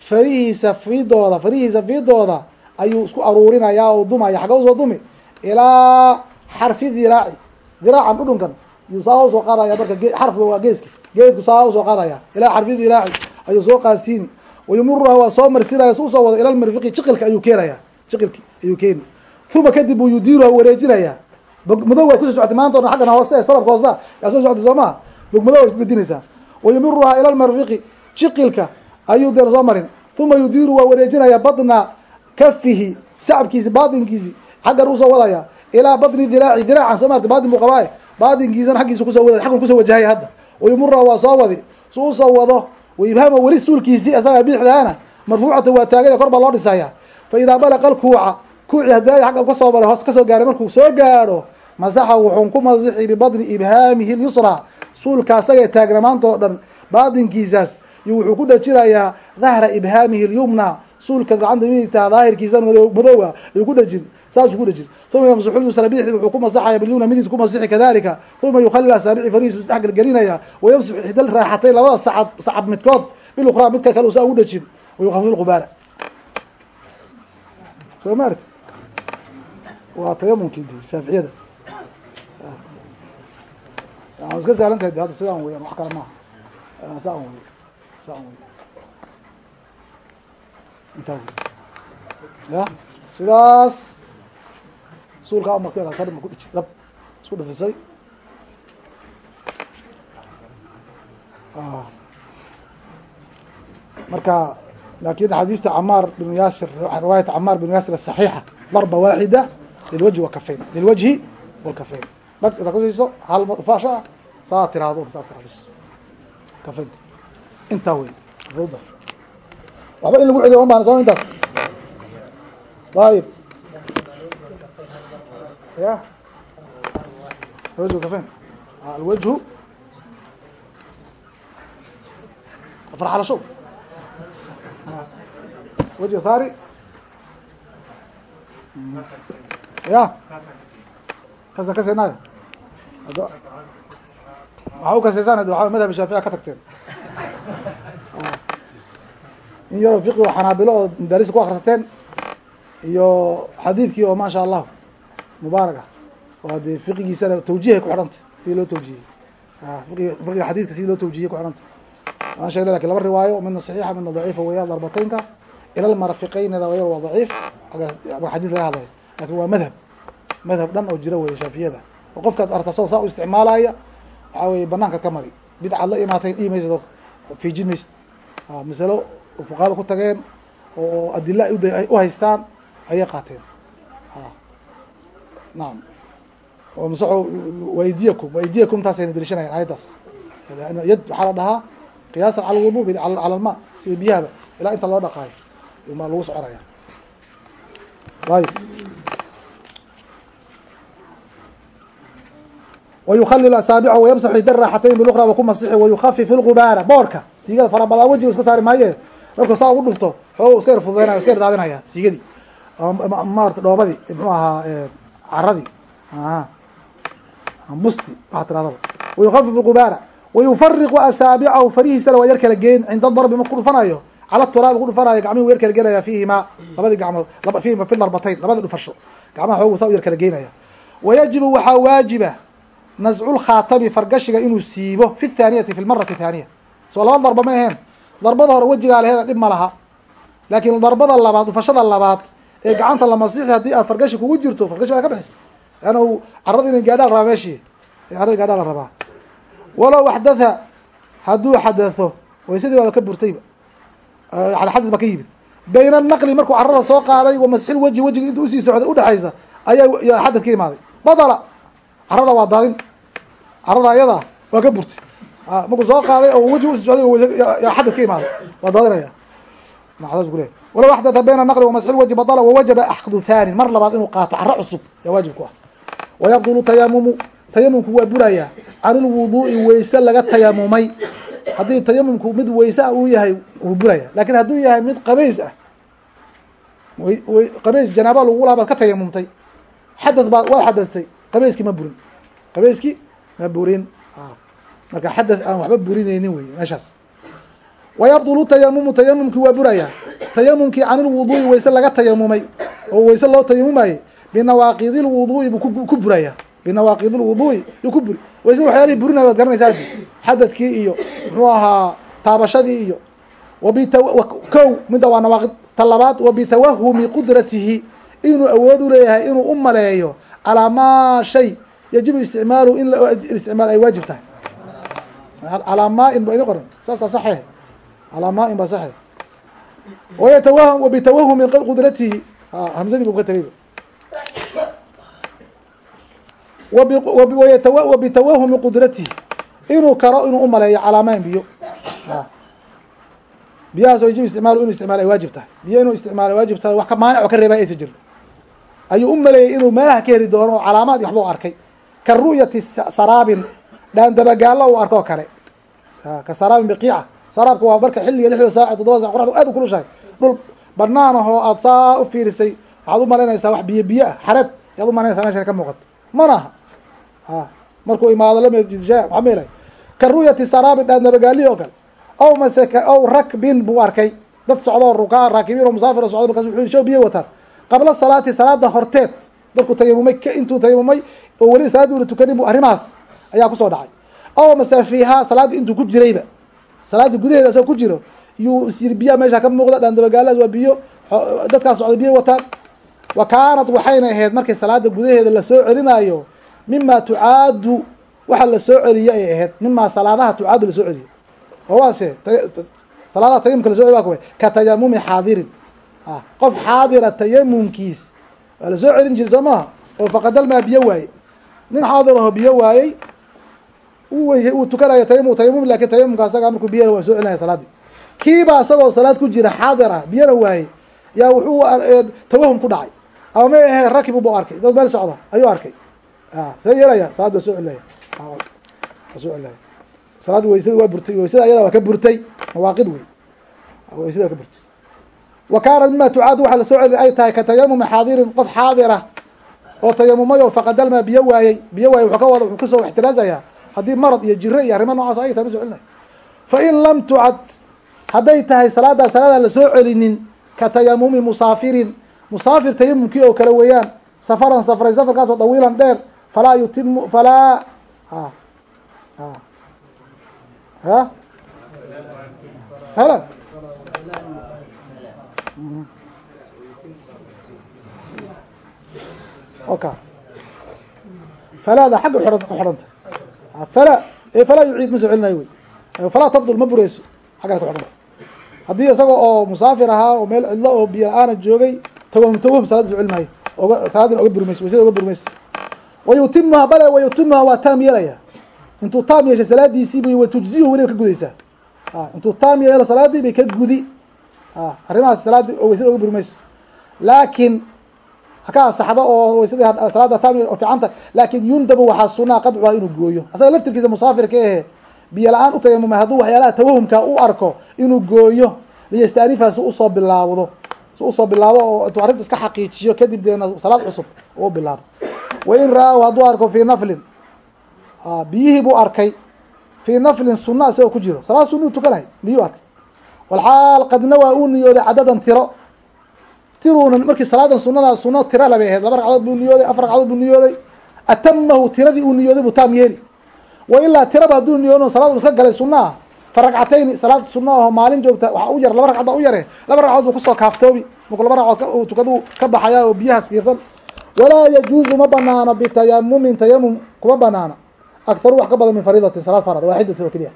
farihiisa fiidooda farihiisa fiidooda ayuu isku aruurinayaa oo dumaya. Xagga u soo dumi ilaa xarfi diraaci. Diraacan dhudhunkan yuu saa u soo qaadaya marka xarfiga waa geeski. Geedku saa u soo qaadaya. Ilaa xarfi diraaci ayuu soo qaadsiini. Wayumuruha waa soo marsinaya su u soo wada ila jiqilka ayuu keenaya jiqilki ayuu keeni uma kadib buu yudiiruha wareejinaya. Bogmadow waa ku soo socotay maanta o xaggana hoose salabka hoosa yaa soo socotay soo maha bogmadow gedinaysaa wayumiruhaa ila lmarfiqi jiqilka ayuu dee soo marin. Uma yudiiru waa wareejinaya badna kafihi sacabkiisi baatinkiisi xaggan u soo wadaya. Ilaa badni diraaci. Diraacan soo marta baatin buu qabaaye. Baatinkiisana xaggiisa ku soo wada xaggan ku soo wajahaya hadda. Wayumuruha waa soo wadi. Su u soo wado. Waibhaama weli suulkiisi asaga bidixdaana. Marfuucata waa taagaya kor baa loo dhisaya fa idaa balaqa alkuuca kuuci hadaaya xagga ka soo maray hoos ka soo gaaray markuu soo gaadho masaxa wuxuun ku masixi bibadni ibhaamihi lyusraa suulka asagae taagna maanta oo dhan baatinkiisaas iyo wuxuu ku dhajinayaa dahra ibhaamihi lyumna suulka gacanta midigta daahirkiisa madoowa ayuu ku dhajin saasuu ku dhajin. Uma yamsaxu lyusra bidixdi wuxuu ku masaxaya bilyumna midigta ku masixi kadalika uma yukhalil asaabici farihiisu isdhex gelgelinaya wayamsixu ixdal raaxatayn labada sacab sacab midkood bilukhraa midka kale usaa ugu dhajin wayukhafif lqubaara soo maarti waa tayamumkii shaaficiyada waa iska sahlan tahay hadda sidaan weyan wax kale maaha saan wey saan wey intaa ya sidaas suulkaa umartay karim ku dhiji lab isku dhifisay marka laakiin xadiista camaar bn yaasir riwaayat camaar bn yaasir asaxiixa darba waaxida lilwajhi wakafayn lilwajhi walkafayn dhag intaa kusiiso hal mar ufaasho ah saa tiraado saas rabis kafaynka intaa wey ruda waxba in lagu celiyo ma baana soo intaas ayib ya wajhu kafayn alwajhu farxalasho wajhi saari ya kasan kaseynaayo ada waxaa u kaseysaan waa madhab shaafiya ka tagteen in yaroo fiqi oo xanaabilo oo madaarisa ku akrisateen iyo xadiidkii oo maasha allah mubaarak ah waa dee fiqigiisana tawjihay ku xidhanta sidii loo tawjihiyey fiqiga xadiidka sidii loo tawjihiyey ku waan sheegnay laakiin laba riwaayo midna saxiixa midna daciifa weeyaan darbateynka. Ila lmarafiqeynida waya waa daciif xadiid laga hadlayo laakiin waa madhab madhab dhan oo jira weeye shaafiyada. Oo qofkaad arta sao saa u isticmaalaya waxaa weye banaankaad ka mari. Bidcaad la imaatay dhihi maysid oo fiijin maysid masalo fuqahada ku tageen oo adila ay u haystaan ayay qaateen. Nacam oo masaxo waydiyakum waydiyakum taasayna deliishanayan ayaddaas yad waxaa la dhahaa qiyaasan cala lwudu cala alma sida biyahaba ilaa inta loo dhaqaayo ma lagu soconaya ayib wayukalil asaabica wayamsaxu ida raaxatayn biluqra waku masixi wayukafif ilgubaara boorka siigada fara badan wejiga iska saari maaye. Markuu saa ugu dhufto xoog iska yar fududeynaya iska yar daadinaya siigadii maarata dhoobadii muxuu ahaa caradii musti waxaa tiradaba wayukafif ilgubaara wayufariqu asaabicahu farihiisana waa yar kala geen cinda darbi marku dhufanayo cala turaabi ku dhufanayo gacmihi yar kala geenaya fiihima labadii gacmood fiihima fi darbatayn labadii dhufasho gacmaha xoogu saa u yar kala geenaya wayajibu waxaa waajiba nascu lkhaatami fargashiga inuu siibo fi thaaniyati fi lmarati thaaniya soo laba darba ma aheen darbada hore wejigaa laheeda dhib ma laha laakiin darbada labaad dhufashada labaad ee gacanta la masixi haddii aad fargashi kugu jirto fargashi waa ka bixis leanna carada inay gaadhaan walow axdatha hadduu xadatho waysadii baaba ka burtayba. Yani xadad ba ka yimid. Bayna naqli markuu carada soo qaaday wa masxil wejhi wejiga inta u sii socday udhexaysa ayaa xadad ka imaaday. Badala! Carada waa daadin. Carada ayada waa ka burtay. Markuu soo qaaday oo weji u sii socday xadad ka imaaday. Waa daadinaya. Walow axdatha bayna naqli wa masxil wejhi badala wawajaba axdu thani mar labaad inuu qaato caro cusub yaa waajib ku ah. Wayabdulu tayamumu tayamumku waa burayaa can ilwuduu'i weyse laga tayamumay haddii tayamumku mid weyse ah uu yahay wuu buraya. Lakin hadduu yahay mid qabays ah qabays janaaba lagu laha baad ka tayamumtay xadad baad waa xadadsay qabayskii ma burin. Qabayskii ma burin. Marka xadad aan waxba burineynin wey meeshaas. Wayabdulu tayamumu tayamumkii waa buraya. Tayamumkii can ilwuduu'i weyse laga tayamumay oo weyse loo tayamumayey binawaaqidi lwuduu'i buu ku buraya binawaaqid lwuduu'i yuu ku buri waysada waxyaalihii burinaya waad garanaysaa xadadkii iyo muxuu ahaa taabashadii iyo wabit kow midda waa nawaaqid ta labaad wa bitawahumi qudratihi inuu awood u leeyahay inuu u maleeyo calaa maa shay yajibu isticmaaluhu in isticmaal ay waajib tahay calaa maain ba ini qoran saasa saxe calaa maain ba saxe wayatawa wabitawahumi qudratihi hamsadii bu ka tegay wabitawahumi qudratihi. Inuu karo inuu umaleeyo calaamaan biyo. Biyahaas oo yajib isticmaal inu isticmaal ay waajib tahay. Biyo inuu isticmaal waajib tahay wax maanic oo ka reebaa aysa jiro ayuu u maleeyey inuu meelaha ka heli doono oo calaamaad iyo waxba u arkay. Ka ru'yati saraabin dhaan dabagaalo uu arko o kale ka saraabin biqiica. Saraabka waa marka xilliga lixda saac toddoba sac qoraxdu aad u kulushahay. Dhul banaan ahoo aad saa u fiirisay u malaynaysaa wax biyo biyo ah ayaad u malaynaysaa ka muuqato. Mana markuu imaado lamjisha maxaa meelay. Ka ru'yati saraabin dhaan dabagaalihi oo kale. Ow mase ow rakbin buu arkay. Dad socdoo rukaa raakibiin oo musaafir socdo markaas wuxuu show biyo wataan qabla salaati salaada horteed markuu tayamumay intuu tayamumay oo weli salaadii una tukanin bu arrimahaas ayaa ku soo dhacay. Ow mase fiihaa salaaddii intuu ku jirayba. Salaaddii gudaheeda asagoo ku jiro yuu isyiri biyaha meesha ka muuqda dhaan dabagaalaas waa biyo. Dadkaas socda biyo wataan wa kaanat waxayna ahayd markii salaada gudaheeda la soo celinayo mima tucaadu waxa la soo celiye ay ahayd. Mima salaadaha tucaadu la soo celiyo oo waase salaadaha tayamumka laso celiy wa kuwa ka tayamumi xaadirin. Qof xaadira tayamumkiis waa la soo celin jiray soo maha oo faqadalmaa biyo waaye nin xaadir aho biyo waayey uu tukanayo tayamum tayamum laakiin tayamumka asaga markuu biya waa soo celinaya salaadii. Kiiba isagoo salaad ku jira xaadir ah biyana waayey yaa wuxuu tawahum ku dhacay. Ama ma ahe rakib bu arkay. Dad meel socda ayuu arkay see yeelaya soo soo celinaya salaad tayamumi xaadirin qof xaadirah oo tayamumay oo faqadalmaa biyo waayey biyo waayey marad iyo jiro iyo arrimo nocaas ay lam tucad hadday tahay salaaddaa salaadaan la soo celinin ka tayamumi musaafirin. Musaafir kale weeyaan safaran safray safarkaasoo dawiilan dheer falaa yutimu falaa hela oka falaada xagga ku xidhanta fala falaa yuciid ma soo celinayo wey falaa tabdul ma bureyso xaggaa ku xidhanta haddii isaga oo musaafir ahaa oo meel cidlo oo biyo la'aana joogay tawahum tawahum salada soo celi maayo oga buri waysada oga buri wayutimuha bale wayutimuha waa taam yeelaya intuu taam yeeshay salaadiisiiba wa tujzihu weliba ka gudaysaa intuu taam yeelo salaadii bay ka gudi arrimahaas salaadii waysada oga buri mayso laakiin haka asaxdo oo waysadii salaada taam oo fiicanta laakin yundabu waxaa sunaa qadcuha inuu gooyo asaga laftirkiisa musaafirka ehe biyo la'aan u tayamumay hadduu waxyaalaha tawahumka u arko inuu gooyo liyastaanifa si u soo bilaawdo si u soo bilaabo oo intuu arrinta iska xaqiijiyo kadib deena salaad cusub bilaabo wain ra'ahu hadduu arko fii naflin. Biyihii buu arkay. Fii naflin suna isagoo ku jiro. Salaad sunuu tukanahay biyuu arkay. Walxaal qadna waa uu niyooday cadadan tiro. Tiruuna markii salaadan sunada suno tira labay ahayd. Laba ragcadood buu niyooday afar ragcadood buu niyooday. Atamahu tiradii uu niyooday buu taam yeeli. Wa ilaa tiraba hadduu niyoono salaad iska galay suna ah fa ragcatayni salaad suna aho maalin joogta waxa u yar laba ragcad baa u yare laba ragcadood buu ku soo kaaftoobi. Markuu laba ragcadood tukadu ka baxaya oo biyahaas fiirsan walaa yajuuzu ma banaana bitayamumin tayamum kuma banaana aktaru wax ka badan min fariidatin salaad farad waaxidatin oo keliya.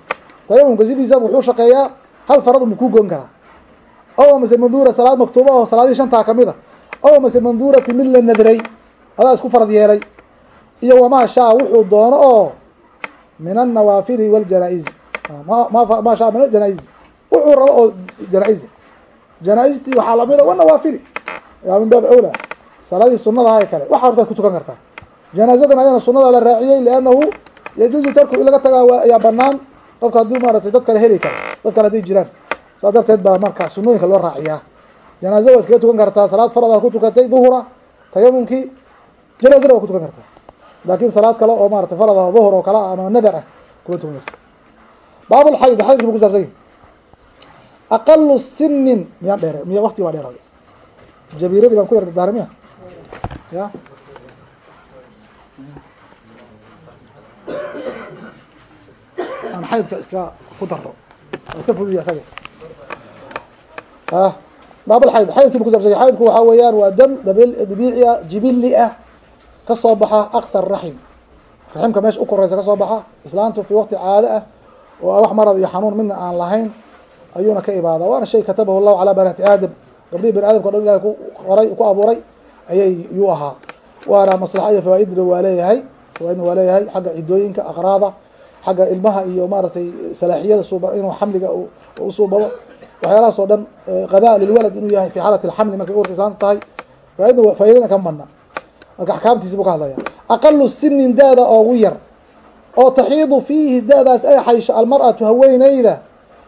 Tayamumka sidiisa wuxuu shaqeeyaa hal farad unbu ku goon karaa. O mase manduura salaad maktuuba oo salaadihii shantaa ka mid a o mase manduurati mid la nadray adaa isku farad yeelay. Iyo wamaa shaa wuxuu doono oo min annawaafili waljanaa-izi ma shaa min ajanaa-izi wuxuu rabo oo janaa-izi janaa-istii waxaa salaadii sunadaha kale. Waxa hortaad ku tukan kartaa janaazadan ayana sunada la raaciyey liannahu yajuuzu tarku in laga tagaa ayaa banaan qofka haddii maaratay dad kale heli karo dad kale hadday jiraan saas darteed baa marka sunooyinka loo raaciyaa. Janaaza waa iskaga tukan kartaa salaad faradaad ku tukatay duhura tayamumkii janaazana waa ku tukan kartaa. Laakin salaad kale oo maratay farada duhur oo kale ama nadar ah kuma tukan karta. Baabulxayd xaydki bu kusaabsan yahi aqalu sinin miyaan dheere miya wakti waa dheeraaday. Jabiiradii baan ku yar daaray ya aan xaydka iska ku daro iska fuduya isaga a baabulxayd xaydkii bu kusabsanya xaydku waxaa weeyaan waa dam dabiici ah jibili ah ka soo baxa aqsa raxim. Raximka meesha u koreysa ka soo baxa islaantu fi waqti caado ah oo wax marad iyo xanuun midna aan lahayn ayuuna ka ibaada. Waana shay katabahu llahu calaa banaati aadam. Gabdhihii bani aadamka o dhan ilahay ku ku abuuray ayay yuu ahaa. Waana maslaxa iyo fawaaidna waa leeyahay. Fawaaidna waa leeyahay xagga cidooyinka aqraada xagga ilmaha iyo maaragtay salaaxiyada suuba inuu xamliga usuubado waxyaalahaas oo dhan qadaa lilwalad inuu yahay fi xaalati alxamli markay urka islaanta tahay. Faaidna faaidana ka madna. Marka axkaamtiisi buu ka hadlaya aqalu sinin da-da oogu yar. Oo taxiidu fiihi da-daas ay xaysho almar'atu haweeneyda.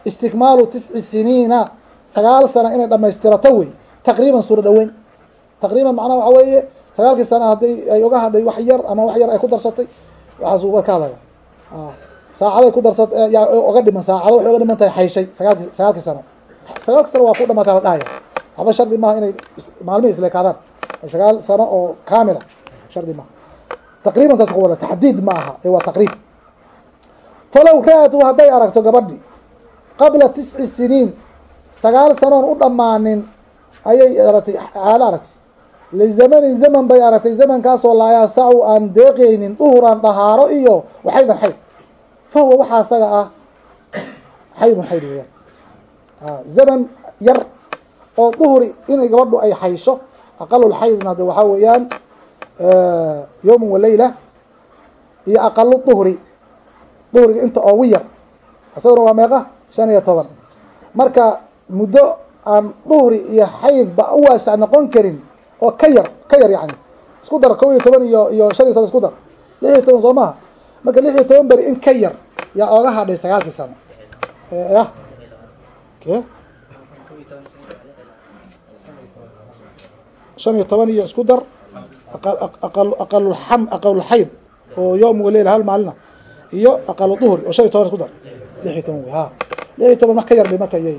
Istikmaalu tisci siniina. Sagaal sana inay dhamaystirato wey. Taqriiban suuro dhaweyn taqriiban macnaha waxa weeye sagaalkii sana hadday ay oga hadhay wax yar ama wax yar ay ku darsatay waxaas uga ka hadlaya saacaday ku darsat yaa oga dhiman saacado waxay oga dhiman tahay xayshay sagaalki sagaalkii sano sagaalkii sano waa ku dhamaata la dhahaya waxba shardi maaha inay maalmihii isleekaadaan sagaal sano oo kaamila shardi maaha taqriiban taas ku wada taxdiid ma aha ee waa taqriib falow ra'atu hadday aragto gabadhi qabla tisci siniin sagaal sanoon u dhammaanin ayay aratay caado aragtay lizamanin zaman bay aragtay. zamankaasoo laa yasacu aan deeqeynin duhuran dahaaro iyo waxaydan xayd. Fa huwa waxaa isaga ah xaydun xayd weeyaan zaman yar oo duhri inay gabadhu ay xaysho aqalul xaydna de waxaa weeyaan yowman waleyla iyo aqalu duhri duhriga inta oogu yar isaguna waa meeqa shan iyo toban. Marka muddo aan duhri iyo xaydba u waasac noqon karin oo ka yar ka yar yani isku dar kob iyo toban iyo iyo shan iyo toban isku dar. Lix iyo toban soo maha marka lix iyo toban beri in ka yar yaa ooga hadhay sagaalkii sano. Yah ke shan iyo toban iyo isku dar aqalulxam aqalulxayd oo yowm waleyla hal maalina iyo aqalu duhri oo shan iyo toban isku dar. Lix iyo toban ha lix iyo toban wax ka yar bay marka iyay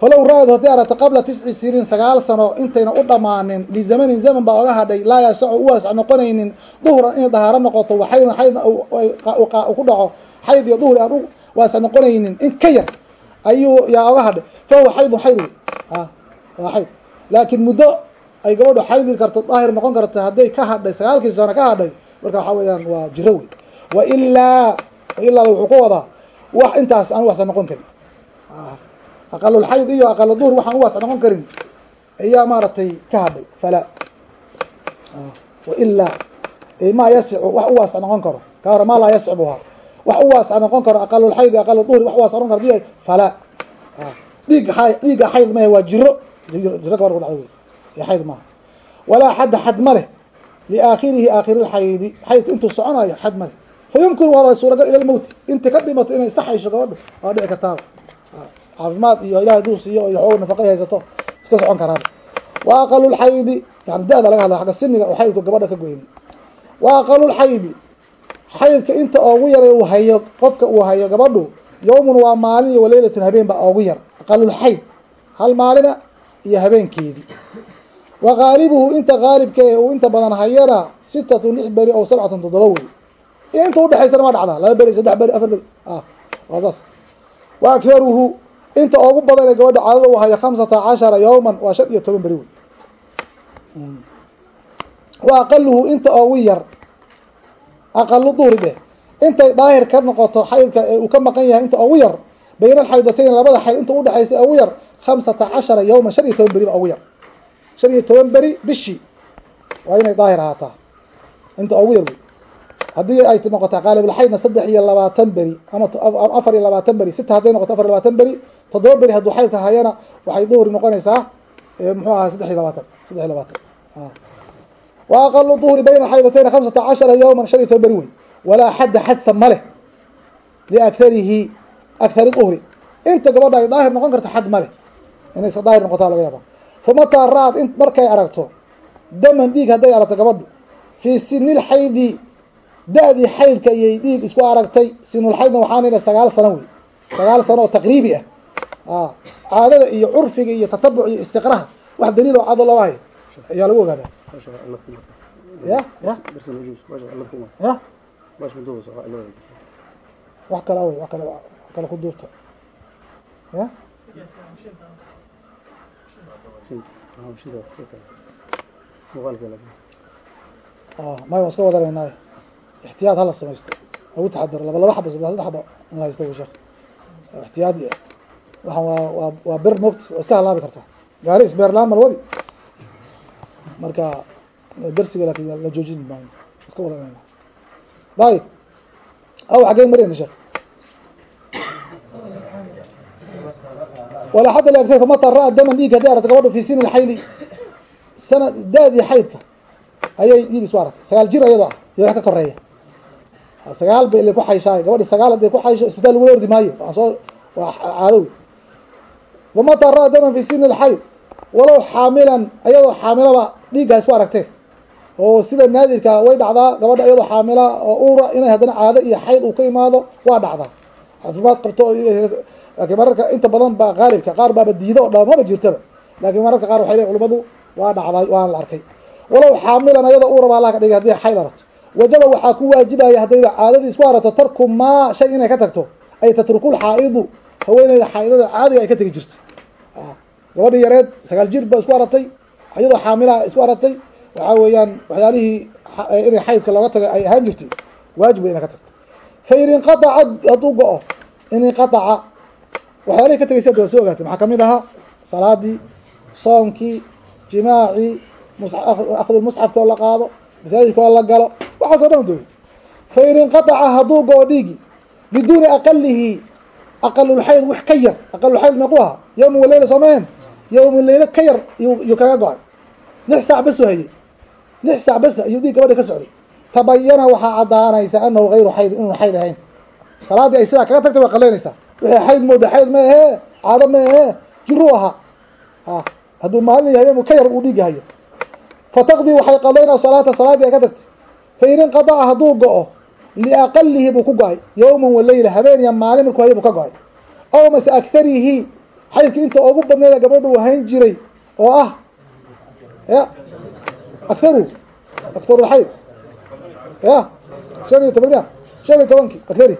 falow ra'ad hadday aragto qabla tisci siniin sagaal sano intayna u dhammaanin lizamanin zaman baa oga hadhay laa yasacu u noqonaynin duhran inay dahaaro noqoto waxaydna xaydna ku dhaco. Xayd iyo duhri aan u waasac noqonaynin in ka yar ayuu yaa oga hadhay. Fahuwa xaydun xayd wey a waa xayd. Laakiin muddo ay gabadhu xaydi karto daahir noqon karto hadday ka hadhay sagaalkii sano ka hadhay marka waxaa weeyaan waa jiro wey wailaa wailaada wuxuu ku wadaa wax intaas aan waasac noqon karin aqalulxayd iyo aqal duhr waxaan u waasac noqon karin. Ayaa maaragtay ka hadhay falaa wailaa maa yasicu wax u waasac noqon karo. Ka hore maa laa yasic bu ahaa wax u waasac noqon karo aqalulxayd iyo aqal duhri wax u waasac noqon karo di falaa dhiigga a dhiigga xayd mahe waa jiro jiro gabar ku dhacda wey ee xayd maaha walaa xadda xad ma leh. Liaakhirihi aakhiri lxaydi xaydku intuu soconayo xad ma leh. Fa yumkinu waaba suuragal ila lmowti inta ka dhimato inay iska xaysho gabadhu waa dhici kartaaba caafimaad iyo ilahay duu siiyo iyo xoog nafaqay haysato iska socon karaan. Wa aqalulxaydi yani da-da laga hadla agga siniga oo xaydku gabadha ka goyni wa aqalulxaydi xaydka inta oogu yaray uu hayo qofka uu hayo gabadhu yowmun waa maalin iyo waleylatun habeen baa oogu yar. Aqalulxayd hal maalina iyo habeenkeedii wa qaalibuhu inta qaalibka ee uu inta badan hayana sitatun lix beri oo sabcatun toddoba wey inta udhexaysana ma dhacdaa laba beri saddex beri afar beri ah waa saas. Wa akharuhu inta oogu badan ee gabadha caadada uu hayo khamsata cashara yowman waa shan iyo toban beri wey wa aqaluhu inta oogu yar aqalu duhri intay daahir ka noqoto xaydka ee uu ka maqan yahay inta oogu yar bayna alxaydatayn labada xayd inta udhexaysa ugu yar khamsata cashara yowman shan iyo toban beri ba ugu yar. Shan iyo toban beri bishii waa inay daahir ahaataa inta ugu yar wey haddii ay noqota qaalibulxaydna saddex iyo labaatan beri ama afar iyo labaatan beri sita hadday noqoto afar iyo labaatan beri toddoba beri hadduu xaydka hayana waxay duhri noqonaysaa muxuu ahaa saddex iyo labaatan saddex iyo labaatan. Wa aqalu duhri bayna xaydatayn khamsata cashara yowman shan iyo toban beri wey walaa xadda xadsa ma leh liakharihi akhari duhri. Inta gabadha ay daahir noqon karto xad ma leh. Inay iska daahir noqotaa laga yaaba famataa ra'ad in markay aragto daman dhiig hadday aragto gabadhu fii sinil xaydi da-dii xaydka iyay dhiig isku aragtay. Sinulxaydna waxaan idha sagaal sano wey sagaal sano oo taqriibi ah caadada iyo curfiga iyo tatabuc iyo istiqraha wax daliil oo cado loo hayo ayaa lagu ogaadaa. Ya ya. Wax kale awey wax kale wax kale ku duubta. Ya. May waan iska wadanaynaayo ixtiyaad hala samaysto lagu taxadaro laba laba xaba saddex saddex xaba in la haysto sheekh. Ixtiyaadi waxaan waa waa bir mogt iska halaabi kartaa. Gaari isbeerlaan mal wadi. Marka darsiga laakin la joojin maayo. Iska wadanayna dayib aw xaggeen marayna sheekh? Walaa xadda laagtay famata ra'a daman dhiig hadday aragto gabadhu fi sini lxayli sana daadii xaydka ayay dhiig isu aragtay. Sagaal jir ayadoo ah iyo wax ka koreeya sagaal bay la ku xayshaay gabadhi sagaal hadday ku xaysho isbitaal lagula ordi maayo. Waa soo waa caado wey famata ra'a daman fi sini lxayd walow xaamilan ayadoo xaamilaba dhiiggaa isku aragtee oo sida naadirka way dhacdaa gabadha iyadoo xaamila oo uura inay haddana caado iyo xayd uu ka imaado waa dhacdaa caafimaad qabto laakiin mararka inta badan baa qaalibka qaar baaba diido o dha maba jirtaba laakiin mararka qaar waxay leeyiin culimadu waa dhacday waana la arkay walow xaamilan ayadoo uura baa allah ka dhigay haddii xayd aragto wajaba waxaa ku waajibaya haddayba caadadii isku aragto tarku maa shay inay ka tagto ay tatrukul xaa-idu haweeneyda xaa-idada jirtay gabadhii yareed sagaal jir ba isku aragtay iyadoo xaamilaha isku aragtay waxaa weeyaan waxyaalihii inay xaydka looga tagay ay ahaan jirtay waajib way ina ka tagto fa in inqaaca hadduu go-o in inqaaca waxyaalihi ka tegaysa ad waa soo ogaatay. Maxaa ka mid ahaa? Salaadii soonkii jimaacii akdu musxafka oo la qaado masaajidka oo la galo waxaas o dhan doy fa in inqaaca hadduu go-o dhiigi biduuni aqalihi aqalulxayd wax ka yar aqalulxayd meequ ahaa yawma waleyla soomeen yawma leyla ka yar yuu kaga go'ay. Lix saac basu hayay lix saac bas ayuu dhiig gabadha ka socday. Tabayana waxaa caddaanaysa anahu hayru xayd inuu xayd ahayn. Salaaddii ay sidaa kaga tagtay way qalaynaysaa. Wixii xayd mooda xayd ma ahee caado ma ahee jiru ahaa. A hadduu maalin iyo habeen ka yar uu dhiiga hayo fataqdii waxay qadaynaa salaata salaaddii ay ka tagtay. Fa in inqadaca hadduu go-o liaqalihi buu ku go'ay yowman waleyla habeen iyo maalin markuu hayo buu ka go'ay ow mase akarihi xaydkii inta ugu badnayda gabadha uu hayn jiray oo ah ya akaru akaru lxayd ya shan iyo toban ya shan iyo tobankii akari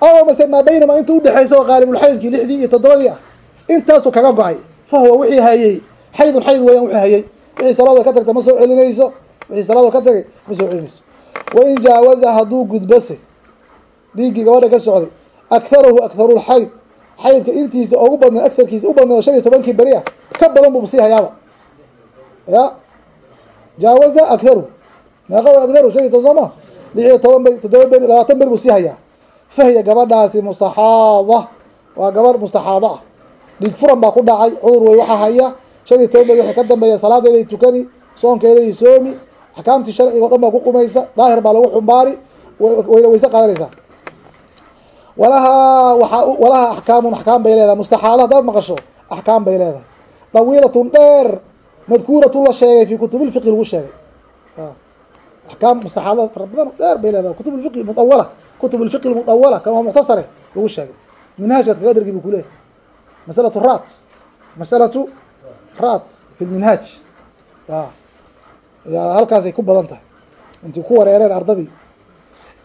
aw mase maa baynama inta udhexaysa oo qaalibulxaydkii lixdii iyo toddobadii ah intaasuu kaga go'ay fa huwa wixii hayey xaydun xayd weeyaan wixii hayey wixii salaado ka tagta ma soo celinayso wixii salaado ka tagay ma soo celinayso wain jaawaza hadduu gudbose dhiiggii gabadha ka socday aktharahu akharulxayd xaydka intiisa ugu badnay agarkiisa u badnay oo shan iyo tobankii beri ah ka badan buu sii hayaaba. Ya? Jaawaza akharu meeqa akharu shan iyo toban sooma lix iyo toban beri toddoba beri labaatan beri buu sii hayaa. Fahiya gabadhaasi mustaxaada. Waa gabadh mustaxaado ah. Dhiig furan baa ku dhacay cudur wey waxaa haya. Shan iyo toban beri waxay ka dambeeya salaadeeday tukani soonkeeday soomi axkaamtii sharciga o dhan baa ku qumaysa daahir baa lagu xumbaari wayna weyse walahaa waaa walahaa axkaamun axkaam bay leedahay. Mustaxaado haddaad maqasho axkaam bay leedahay. Dawiilatun dheer madkuuratun la sheegay fi kutub lfiqi lagu sheegay. Axkaam mustaxaadada fara badan dheer bay leedahay. Kutub lfiqi mudawala kutub lfiqi mudawala kama mukhtasare lagu sheegay. Minhaajkaad kaga dhergi bu kuleeyahy masalatu rat masalatu rat fi lminhaaj halkaasay ku badan tahay. Intay ku wareereen ardadii.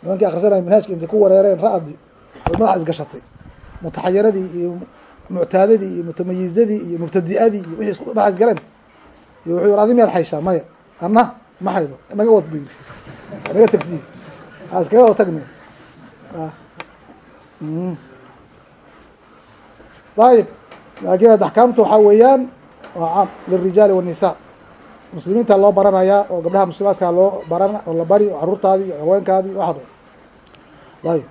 Nimankii akrisanaya minhaajka intay ku wareereen ra-dii oy madaxa isgashatay mutaxayiradii iyo muctaadadii iyo mutamayizadii iyo mubtadi'adii iyo wixii isku madaxa isgaleen iyo wuxuu yiri adi miyaad xayshaa maya. Anna ma haydo. Naga wad bu yiri naga tagsiye ha iskaga wad tagna ayib laakin ad axkaamtu waxaa weeyaan waa caam lirijaali wالnisa muslimiinta loo baranayaa oo gabdhaha muslimaadka loo baran oo la bari caruurtaadii iyo haweenkaadii waxa ayb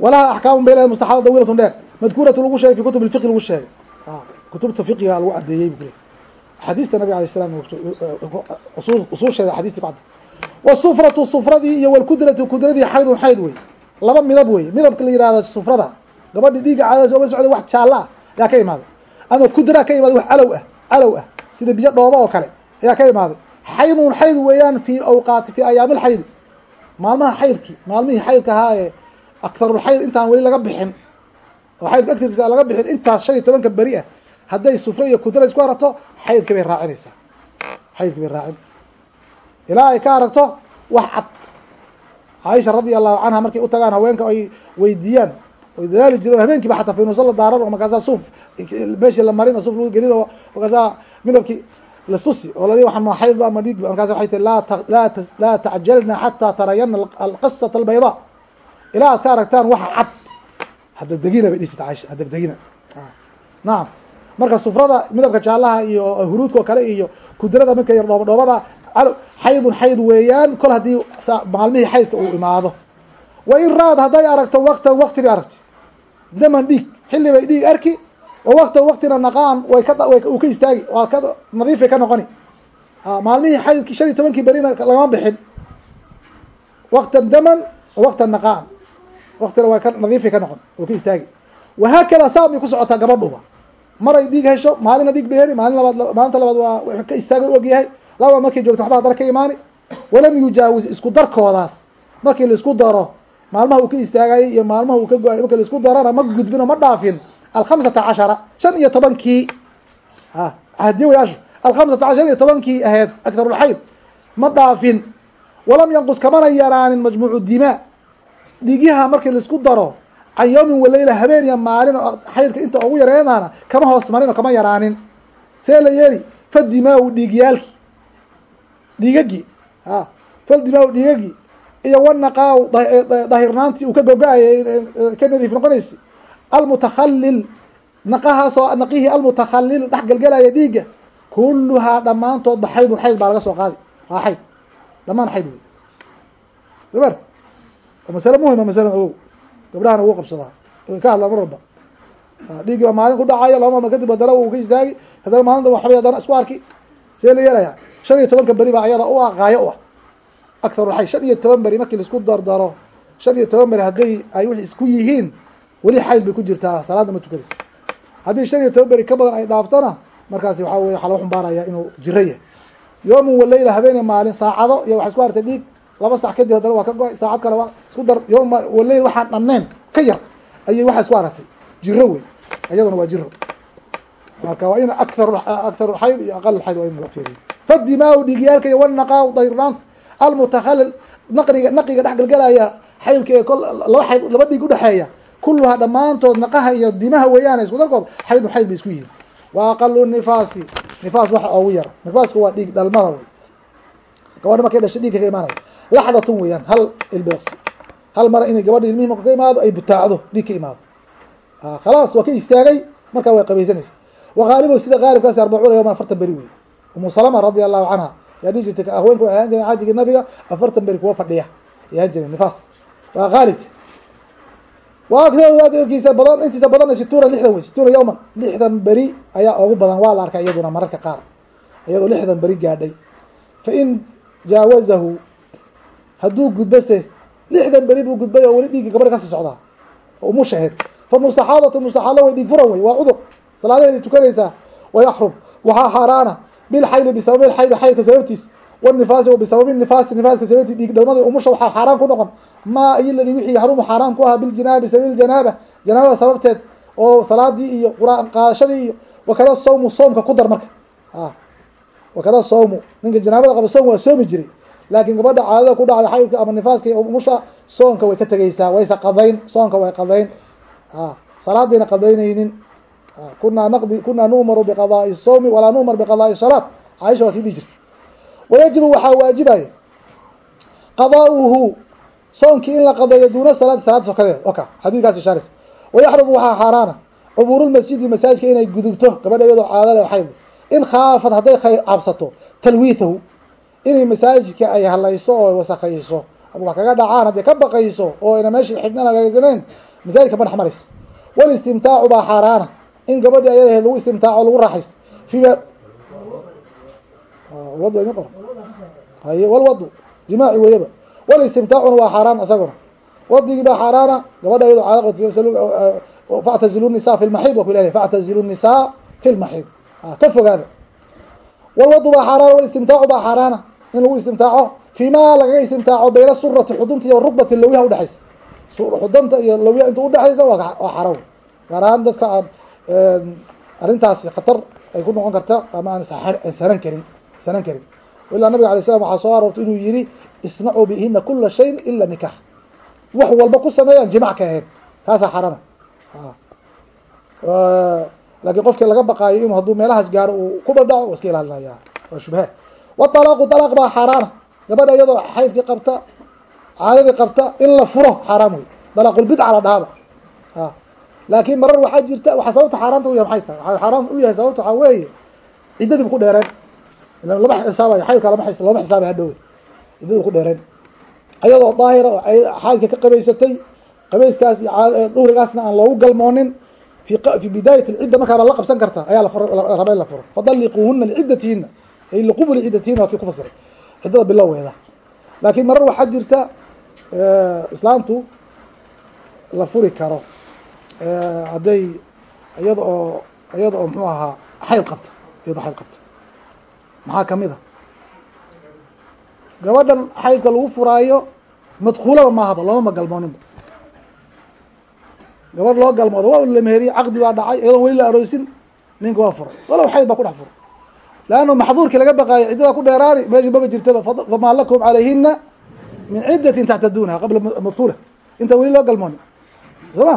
walaha axkaamu bay leedahay mustaxaada dawilatun dheer madkuuratu lagu sheegay fi kutub ilfiqi lagu sheegay. Kutubta fiqiga lagu cadeeyey bu axaadiista nabig alay slam usuusheeda axadisti ku wasufratu sufradii iyo walkudratu kudradii xaydun xayd wey. Laba midab wey. Midabka la yihahdo sufrada. Gabadhi dhiigga caadadaas oga socday wax jaalla ah ayaa ka imaaday ama kudraa ka imaaday wax calow ah calow ah. Sida biyo dhooba oo kale ayaa ka imaaday. Xaydun xayd weeyaan fi awqaati fi ayaami lxaydi maalmaha xaydkii maalmihii xaydka ahaa ee akharulxayd intaan weli laga bixin. Oo xaydka agtarkiisa aan laga bixin intaas shan iyo tobanka beri ah. Hadday sufre iyo kudra isku arato xaydka bay raacinaysaa. Xaydka bay raacin. Ilaa ay ka aragto wax cad. Caaisha radia allahu canha markay u tagaan haweenka ay weydiiyaan. Oy dadaali jireen habeenkiiba xataa finuusa la daaran oo markaasaa suuf meeshii la marin oo suuf lagu gelin lastusi oo lali waxaan ma xayd ama dhiig markaas waxay tii laa tacjalna xataa tarayana alqasata albayda ilaa aad ka aragtaan waxa cad. Hadegdegina bay dhihti caaisha hadegdegina nacam marka sufrada midabka jaalaha iyo huruudka oo kale iyo kudrada midka yar dhooba dhoobada xaydun xayd weeyaan kol haddii maalmihii xaydka uu imaado. Wa in raad hadday aragto waktan wakti bay aragti daman dhiig xilli bay dhiig arki wa waktan waktina naqaan way ka uu ka istaagi nadiifay ka noqoni. Maalmihii xaydki shan iyo tobankii berina lagama bixin. Waktan daman wa waktan naqaan. Waktina waa nadiifay ka noqon oo ka istaagi. Wahaakada saa bay ku socotaa gabadhuba maray dhiig hesho maalina dhiig bay maalin labaad maalinta labaad waa w ka istaaga u ogyahay laba markay joogto waxba haddana ka imaani. Walam yujaawis isku darkoodaas. Markii la isku daro maalmaha uu ka istaagayay iyo maalmaha uu ka go'ay markii la isku darana ma gudbin oo ma dhaafin alkhamsata cashara shan iyo tobankii ahdiyawayaashu alkhamsata cashar shan iyo tobankii ahayd aktarulxayd ma dhaafin walam yanqus kamana yaraanin majmuucu dimaa dhiigyaha markii la isku daro can yawmin waleyla habeen iyo maalin oo xaydka inta ugu yareedaana kama hoos marin oo kama yaraanin see la yeeli fadimaa-u dhiigyaalki dhiigagii a faldimaa-u dhiigagii iyo wanaqaa dahirnaantii uu ka gogo-ayay almutakhalil naqahaasoo naqihii almutakhalil dhex galgalaya dhiigga kulluhaa dhammaantoodba xaydun xayd baa laga soo qaadi. Waa xayd. Dhamaan xayd wey soma waa masale muhima masalada ogow. Gabdhahana wuu qabsadaa. Way ka hadlaan mar walba. Dhiiggii baa maalin ku dhacaya laba maalmood kadib hadana wuu ka istaagi. Haddana maalinta waxbay haddana isku arki. See la yeelaya shan iyo tobanka beri baa ayada u aqaayo u ah. Aktar xay shan iyo toban beri markii la isku dardaro shan iyo toban beri hadday ay wix isku yihiin weli xayd bay ku jirtaa salaadda ma tukanayso haddii shan iyo toban beri ka badan ay dhaaftona markaasi waxaa weye waxaa loo xumbaaraya inuu jiro yahay yoomun waleyla habeene maalin saacado iyo waxay isku hartay dhiig laba sac kadib haddana waa ka go'ay saacad kale waa isku dar. Yoma waleyl waxaan dhaneen ka yar ayay waxaa isku aragtay. Jiro wey iyaduna waa jiro marka waa in akar aktar xayd iyo aqal xayd waa in la fiiriyo. Fadimaa-u dhiigyaalka iyo wanaqaa dahirnaanta almutakhalil naqriga naqiga dhex galgalaya xaydka ee laba xayd laba dhiig udhexeeya kulluhaa dhammaantood naqaha iyo dimaha weeyaan isku darkood xaydun xayd bay isku yihiin wa aqalu nifaasi. Nifaas waxa ogu yar. Nifaasku waa dhiig dhalmada wey. Gabadha markay dhashay dhiigka ka imaanaya. Laxdatun weeyaan hal ilbeeqsi hal mara inay gabadha ilmihi marka ka imaado ay butaacdo dhiig ka imaado. Khalaas waa ka istaagay markaa way qabaysanaysa waqaalibu sida qaalibkaasi arbacuuna yawman afartan beri wey umu salama radia allahu canha yaa dhihi jirtay haweenka waxay ahaan jireen caadigii nabiga afartan beri kuwa fadhiya wakiisa badan intiisa badanna situuna lixdan wey situuna yawman lixdan beri ayaa ugu badan waa la arkay iyaduna mararka qaar. Iyadoo lixdan beri gaadhay. Fa in jaawazahu hadduu gudbase lixdan beri buu gudbay oo weli dhiigga gabadha ka sii socdaa. Oo umushaheed fa mustaxaadatu mustaxaado way dhiig furan wey waa cudur. Salaadaheedi tukanaysaa wayaxrum waxaa xaaraana bilxayli bisababi lxayli xaydka sababtiis wanifaasi wa bisababi nifaasi nifaaska sababtii dhiig dhalmada umusha waxaa xaaraan ku noqon maa iyo ladii wixii yaxrumu xaaraan ku ahaa biljinaaba bisababi ljanaaba janaabada sababteed oo salaadii iyo qur'aan qaadashadii iyo wakada sawmu soomka ku dar marka. A wakada sawmu. Ninka janaabada qaba soom waa soomi jiray. Laakiin gabadha caadada ku dhacda xaydka ama nifaaska iyo umusha soonka way ka tegeysaa wayse qadayn soonka way qadayn. A salaadiina qadaynaynin. Kunaa naqdi kunaa nu'maru biqadaai sawmi walaa nu'mar biqadaai salaat caaisha waa kii dhihi jirta wayajibu waxaa waajibaya qadaa'uhu soonkii in la qadeeyo duuna salaati salaad sokadeed oka xadiidkaas ishaaris wayaxrumu waxaa xaaraana. Cubuurulmasjidi masaajidka inay gudubto gabadha iyadoo caadale xayd in khaafad hadday cabsato talwiitahu inay masaajidka ay halayso oo wasakayso ama wax kaga dhacaan hadday ka baqayso oo ayna meeshii xidhnan hagaagsaneyn masaajidka madax marayso. Walistimtaacu baa xaaraana. In gabadhi ayadaheed lagu istimtaaco lagu raaxaysto. Fiima wad ima qor haye walwadu jimaaci weeyaba walistimtaacuna waa xaaraan isaguna wadigii baa xaaraana gabadha iyadoo caada factazilu nisaa fi lmaxiid wa ku ilahay factazilu nisaa fi lmaxiid ka fogaada. Walwadu baa xaaraana walistimtaacu baa xaaraana. In lagu istimtaaco fiimaa lagaga istimtaaco bayna surati xudunta iyo rukbati lawyaha udhexaysa xudunta iyo lawyaha inta udhexaysa waa xaraw gaar ahaan dadka aan arrintaasi khatar ay ku noqon karta ama aan sanan karin sanan karin. Ilaa nabiga alay slam waxaa soo aroortay inuu yihi isnacuu bihina kula shayin ila nikax wax walba ku sameeyaan jimac ka ahayd taasaa xarana laakiin qofkii laga baqaayo inuu hadduu meelahaas gaaro uu ku badhaco iska ilaalinaya waa shubha walaaqu alaaq baa xaaraana gabadha iyadoo xaydkii qabta caadadii qabta in la furo xaaraam wey dalaaqulbidca la dhahaba laakiin marar waxaa jirta waxaa sababta xaaraanta u yahay maxay tahay waxaa xaaraam u yahay sababta waxaa weeye ciddadiibu ku dheereen lama xisaabayo xaydka ciddadiibu ku dheereen ayadoo daahira oo xaydka ka qabaysatay qabayskaas iyo aan loogu galmoonin fi bidaayat alcidda markaaba la qabsan karta ayaa la raba in la furo. Fadalliquuhuna liciddatihinna ay liqubuli ciddatihinna waa kii ku fasiray ciddada bilowgeeda. Laakiin marar waxaa jirta islaamtu la furi karo. Hadday iyada oo iyada oo muxuu ahaa xayd qabta iyadoo xayd qabta. Maxaa ka mid a gabadhan xaydka lagu furaayo madkuulaba maahaba looma magalmooninba gabadh loo galmoodo waa la meheriye caqdi baa dhacay iyadoon weli la aroosin ninka waa furay walow xayd baa ku dhex furay leannu maxduurkii laga baqaayo ciddada ku dheeraani meesha maba jirtaba famaa lakum calayhina min ciddatin tactaduunaha qabla madkuula inta weli loo galmoonin. Soo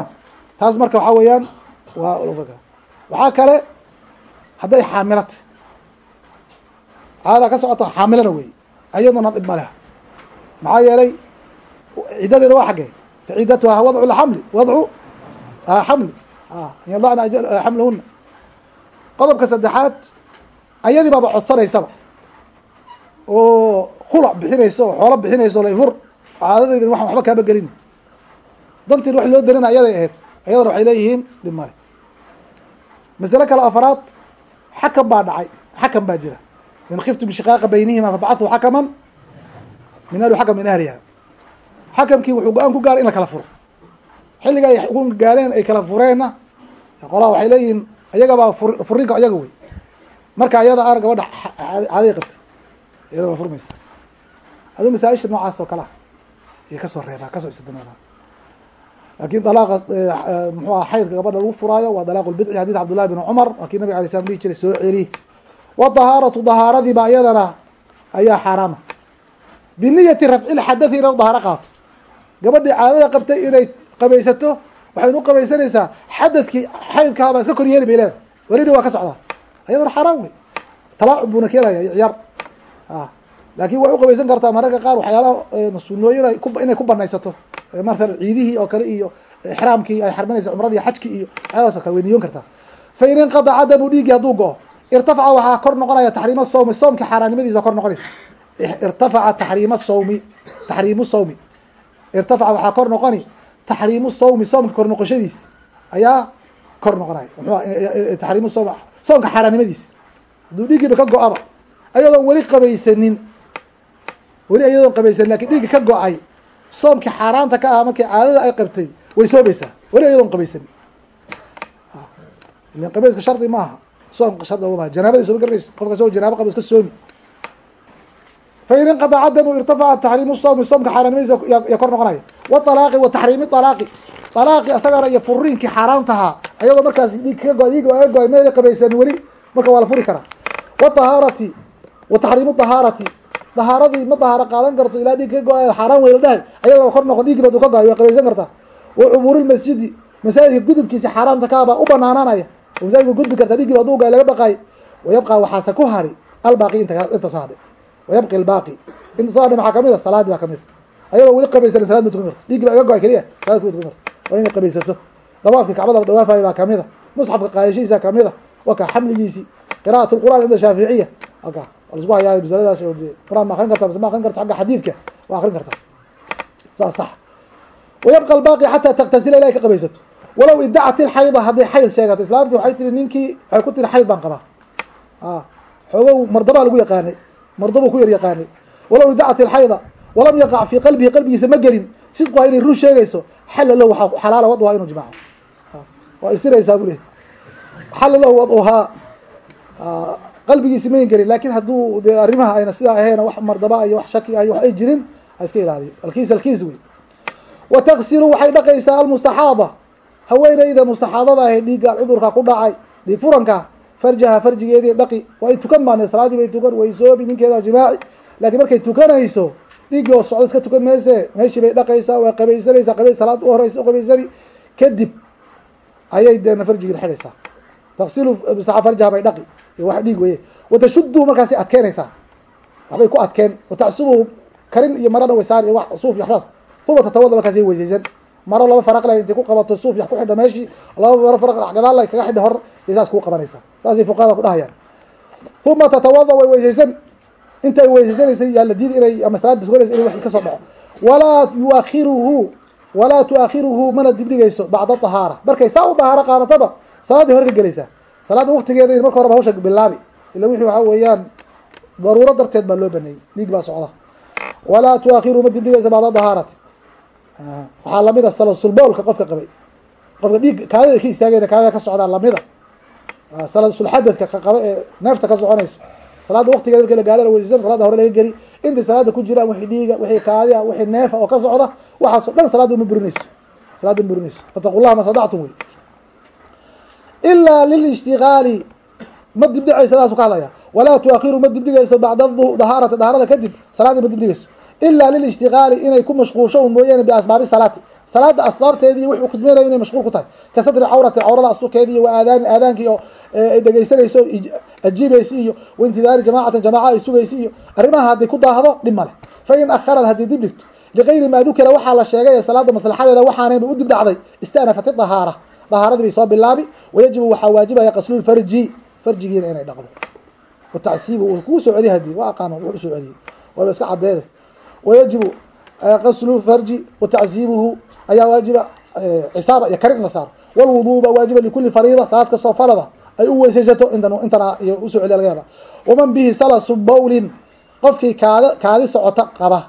taas marka waxaa weeyaan waa waxaa kale hadday xaamilata caadadaa ka socota xaamilana wey ayaduna dhib ma leha. Maxaa yeelay ciddadeeda waa xaggee. Faciidatuha wadcu lxamli wadcu xamli. An yadacna xamlahuna qodobka saddexaad ayadii baaba codsanaysaba. Oo khulac bixinayso oo xoolo bixinayso laifur caadadeedin waxaan waxba kaaba gelin. Dantiin wax loo darina ayaday ahayd ayadana waxay leeyihiin dhib male. Masale kale afaraad xakam baa dhacay xakam baa jira in khiftum shiqaaqa baynihima fabacathu xakaman min ahli xakam min ahliha xakamkii wuxuu go'aan ku gaaray in la kala furo xilliga ay xukunka gaareen ay kala fureenna qolaa waxay leeyihiin ayagabaa fur furinka ayaga wey marka ayada aan gabadha caday qabtay iyada waa furmaysa aduu masaaisha noocaas oo kale ah iyo ka soo reebaa ka soo istidnaadaa laakiin dalaaqa muxuu aha xaydka gabadha lagu furaayo waa dalaaq lbidci xadid cabdullahi bin cumar wadahaaratu dahaaradiiba iyadana ayaa xaaraama biniyati rafcil xadathi inay dahaaro qaato. Gabadhii caadada qabtay inay qabaysato waxaynu u qabaysanaysaa xadadkii xaydkaabaa iska kor yeeli bay leedahay. Welina waa ka socdaa. Ayadana xaaraan wey. Talaacub buuna keenaya ciyaar laakin way uqabaysan kartaa mararka qaar waxyaalaha sunooyin inay ku banaysato. Maala ciidihii oo kale iyo ixraamkii ay xarmanaysa cumradii xajkii iyo waxyaalahaas kale way niyoon kartaa. Fa in inqadaca damu dhiiggii hadduu go-o irtafaca waxaa kor noqonaya taxriima sawmi. Soomka xaaraannimadiisa kor noqonaysa. Irtafaca taxriima sawmi. Taxriimu sawmi. Irtafaca waxaa kor noqoni. Taxriimu sawmi. Soomka kor noqoshadiis ayaa kor noqonaya. Mxu taxriimu sawm soomka xaaraannimadiis hadduu dhiiggiiba ka go-aba ayadoon weli qabaysanin weli ayadoon qabaysanin laakiin dhiiggi ka go'ay soomkii xaaraanta ka ah markii caadada ay qabtay way soomaysaa weli ayadoon qabaysanin. Ilan qabayska shardi maaha soomka shardi maaha janaabadii sooma garanaysa qofka soo janaabo qaba iska soomi. Fain inqadaca damu irtafaca taxriimu sawmi soomka xaaraannimadiisa yaa kor noqonaya. Waalaaqi wa taxriimi alaaqi alaaqi asagana iyo furiinkii xaaraantahaa ayadoo markaas dhiig go dhiig aga go'ay mayna qabaysanin weli marka waa la furi karaa. Wadahaarati wa taxriimu dahaarati dahaaradii ma dahaaro qaadan karto ilaa dhiig ka go'ay xaaraan weyla dhahay ayadoo kor noqon dhiiggi badu ka go'ay waa qabaysan kartaa. Wa cumuuri lmasjidi masaajidka gudubkiisa xaaraamta kaabaa u banaanaanaya oo masaajidka gudbi kartaa dhiiggi ba aduu go'ay laga baqaay wayabqa waxaase ku hari albaaqi inta soo hadhay wayabqi albaaqi. Inta soo hadhay maxaa ka mid a salaadii baa ka mid a ayadoo weli qabaysan salaad ma tukan karto dhiiggi baa iga go'ay keliya salaad kuma tukan karto waa inay qabaysato. Dawaafkii kacbada la dawaafayo baa ka mid a musxafka qaadashadiisa ka mid a waka xamligiisii. Qira'at lqur'an cinda shaaficiya aka lasku hayaa masaladaas oo de quraan ma akrin karta mise ma akrin karto agga xadiidka waa akrin kartaa saas sax. Wayabqa albaaqi xataa taktasila ilahay ka qabaysato walow idacat ilxayda hadday xayd sheegato islaamti waxay tiri ninkii waxay ku tiri xayd baan qabaa. A xoogow mardabaa lagu yaqaanay. Mardabuu ku yar yaqaanay. Walow idacat ilxayda walam yaqac fii qalbihi qalbigiisa ma gelin. Sidquha inay run sheegayso xalla lahu waxaa xalaala wadhaa inuu jimaaco. Waa isiraysaa bu leh xalla lahu wadhaa qalbigiisi mayn gelin laakiin hadduu de arrimaha ayna sidaa ahayn wax mardaba iyo wax shaki iyo wax ay jirin ha iska ilaaliyo. Alkiis alkiis wey wa taksilu waxay dhaqaysaa almustaxaada haweeneyda mustaxaadada ahe dhiigga cudurka ku dhacay dhiig furanka farjaha farjigeedii dhaqi way tukan baan salaadii bay tukan way soobi ninkeeda jimaaci. Laakiin markay tukanayso dhiiggii oo socdo iska tukan mayse meeshii bay dhaqaysaa waa qabaysanaysaa qaba salaad u horeysa uqabaysani kadib ayay deena farjigii xidhaysaa taksilu mustaxaad farjaha bay dhaqi. Wax dhiig weye watashudu markaasi adkeenaysaa waxbay ku adkeen. Watacsubu karin iyo marana waysaan iyo wax suuf iyo saas uma tatawada markaasi weysaysan maro laba faraqle intay ku qabato suuf yax ku xidha meeshii laba maro faraq gadaalla kaga xidha hor saas kuu qabanaysaa saasay fuqahada ku dhahayaan. Uma tatawada way weysaysan. Intay weysaysanaysay yaa la diidi inay ama salaada suganaysa inay wax ka soo dhaco walaa yuakhiruhu walaa tuakhiruhu mana dibdhigayso bacda dahaara markay saa u dahaaro qaadataba salaaday hore ka gelaysaa salaada waktigeeda marka horeba hawsha bilaabi. Ila wixii waxaa weeyaan daruuro darteed baa loo baneeyey. Dhiig baa socda. Walaa tuakhiruhu ma dibdhigayso bacda dahaarati waxaa la mid a salasulboolka qofka qabay. Qofka dhiig kaadida ka istaagayna kaadida ka socdaa lamida salasulxadadka ka qaba ee neefta ka soconayso salaada waktigeeda marki la gaadana weysaysan salaada hore laga geli. Intay salaada ku jiraan wixii dhiiga wixii kaadiya wixii neefa oo ka socda waxaasoo dhan salaada uma burinayso. Salaada ma burinayso. Fataqu ma sadactum wey. Ilaa lilishtigaali. Ma dibdhicayso sidaasu ka hadlaya. Walaa tuakhiru ma dibdhigayso bacda dahaarati dahaarada kadib salaadii ma dibdhigayso ilaa lilishtigaali inay ku mashquulsho mooyaane biasbaabi salaati salaada asbaabteedii wuxuu khidmeynayo inay mashquul ku tahay ka sadri cawrati cawrada asturkeedii iyo wa aadaani aadaankii oo ay dhegaysanayso ajiibaysa iyo waintidaari jamacatin jamaca ay iyo arrimaha hadday ku daahdo dhib fa in akharad haddii dib dhigto ligayri maa dukira waxaa la sheegay ee salaada maslaxadeeda waxaanayba u dib dhacday istanafat idahaara dahaaradii bay soo bilaabi wayajibu waxaa waajibaya qaslulfarji farjigiina inay dhaqdo watacsiibu uu kuu soo celiy haddii waa aqaano wuxuu u soo celiyey waaba iska cadeede wayajibu qaslu farji watacsiibuhu ayaa waajiba cisaaba iyo la saaro walwuduu baa waajiba likuli fariida salaad kastoo farada ay u weysaysato intan intana iyo u soo celiya laga yaaba waman bihi salasu bawlin qofkii kaada kaadi socota qaba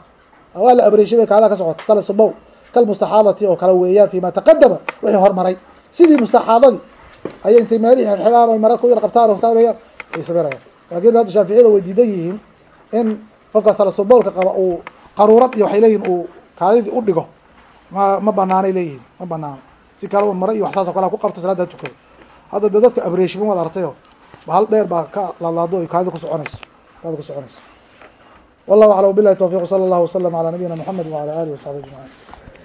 waa la abreeshay kaada ka socota salasu bowl kalmustaxaadati oo kale weeyaan fima taqadama wixii hormaray sidii mustaxaadadii ayay intay meelihii xirxiraan o mara ku yar qabtaan oo sameeyaan ay sameynayaan laakin hadda shaaficiyada way diidan yihiin in qofka salasuboolka qaba uu qaruurad iyo waxay leeyihiin uu kaadidii u dhigo ma ma banaanay leeyihiin ma banaano si kale un mare iyo wax saas o kale ku qabto salaada tukado hadda de dadka abreeshima waad artayo hal dheer baa ka laalaado ay kaadida ku soconayso kaadida ku soconayso. Wallahu aclam bilahi tawfiq sala allahu wasalam ala nabiyina mxamed wala alihi wasaxbi ajmaciin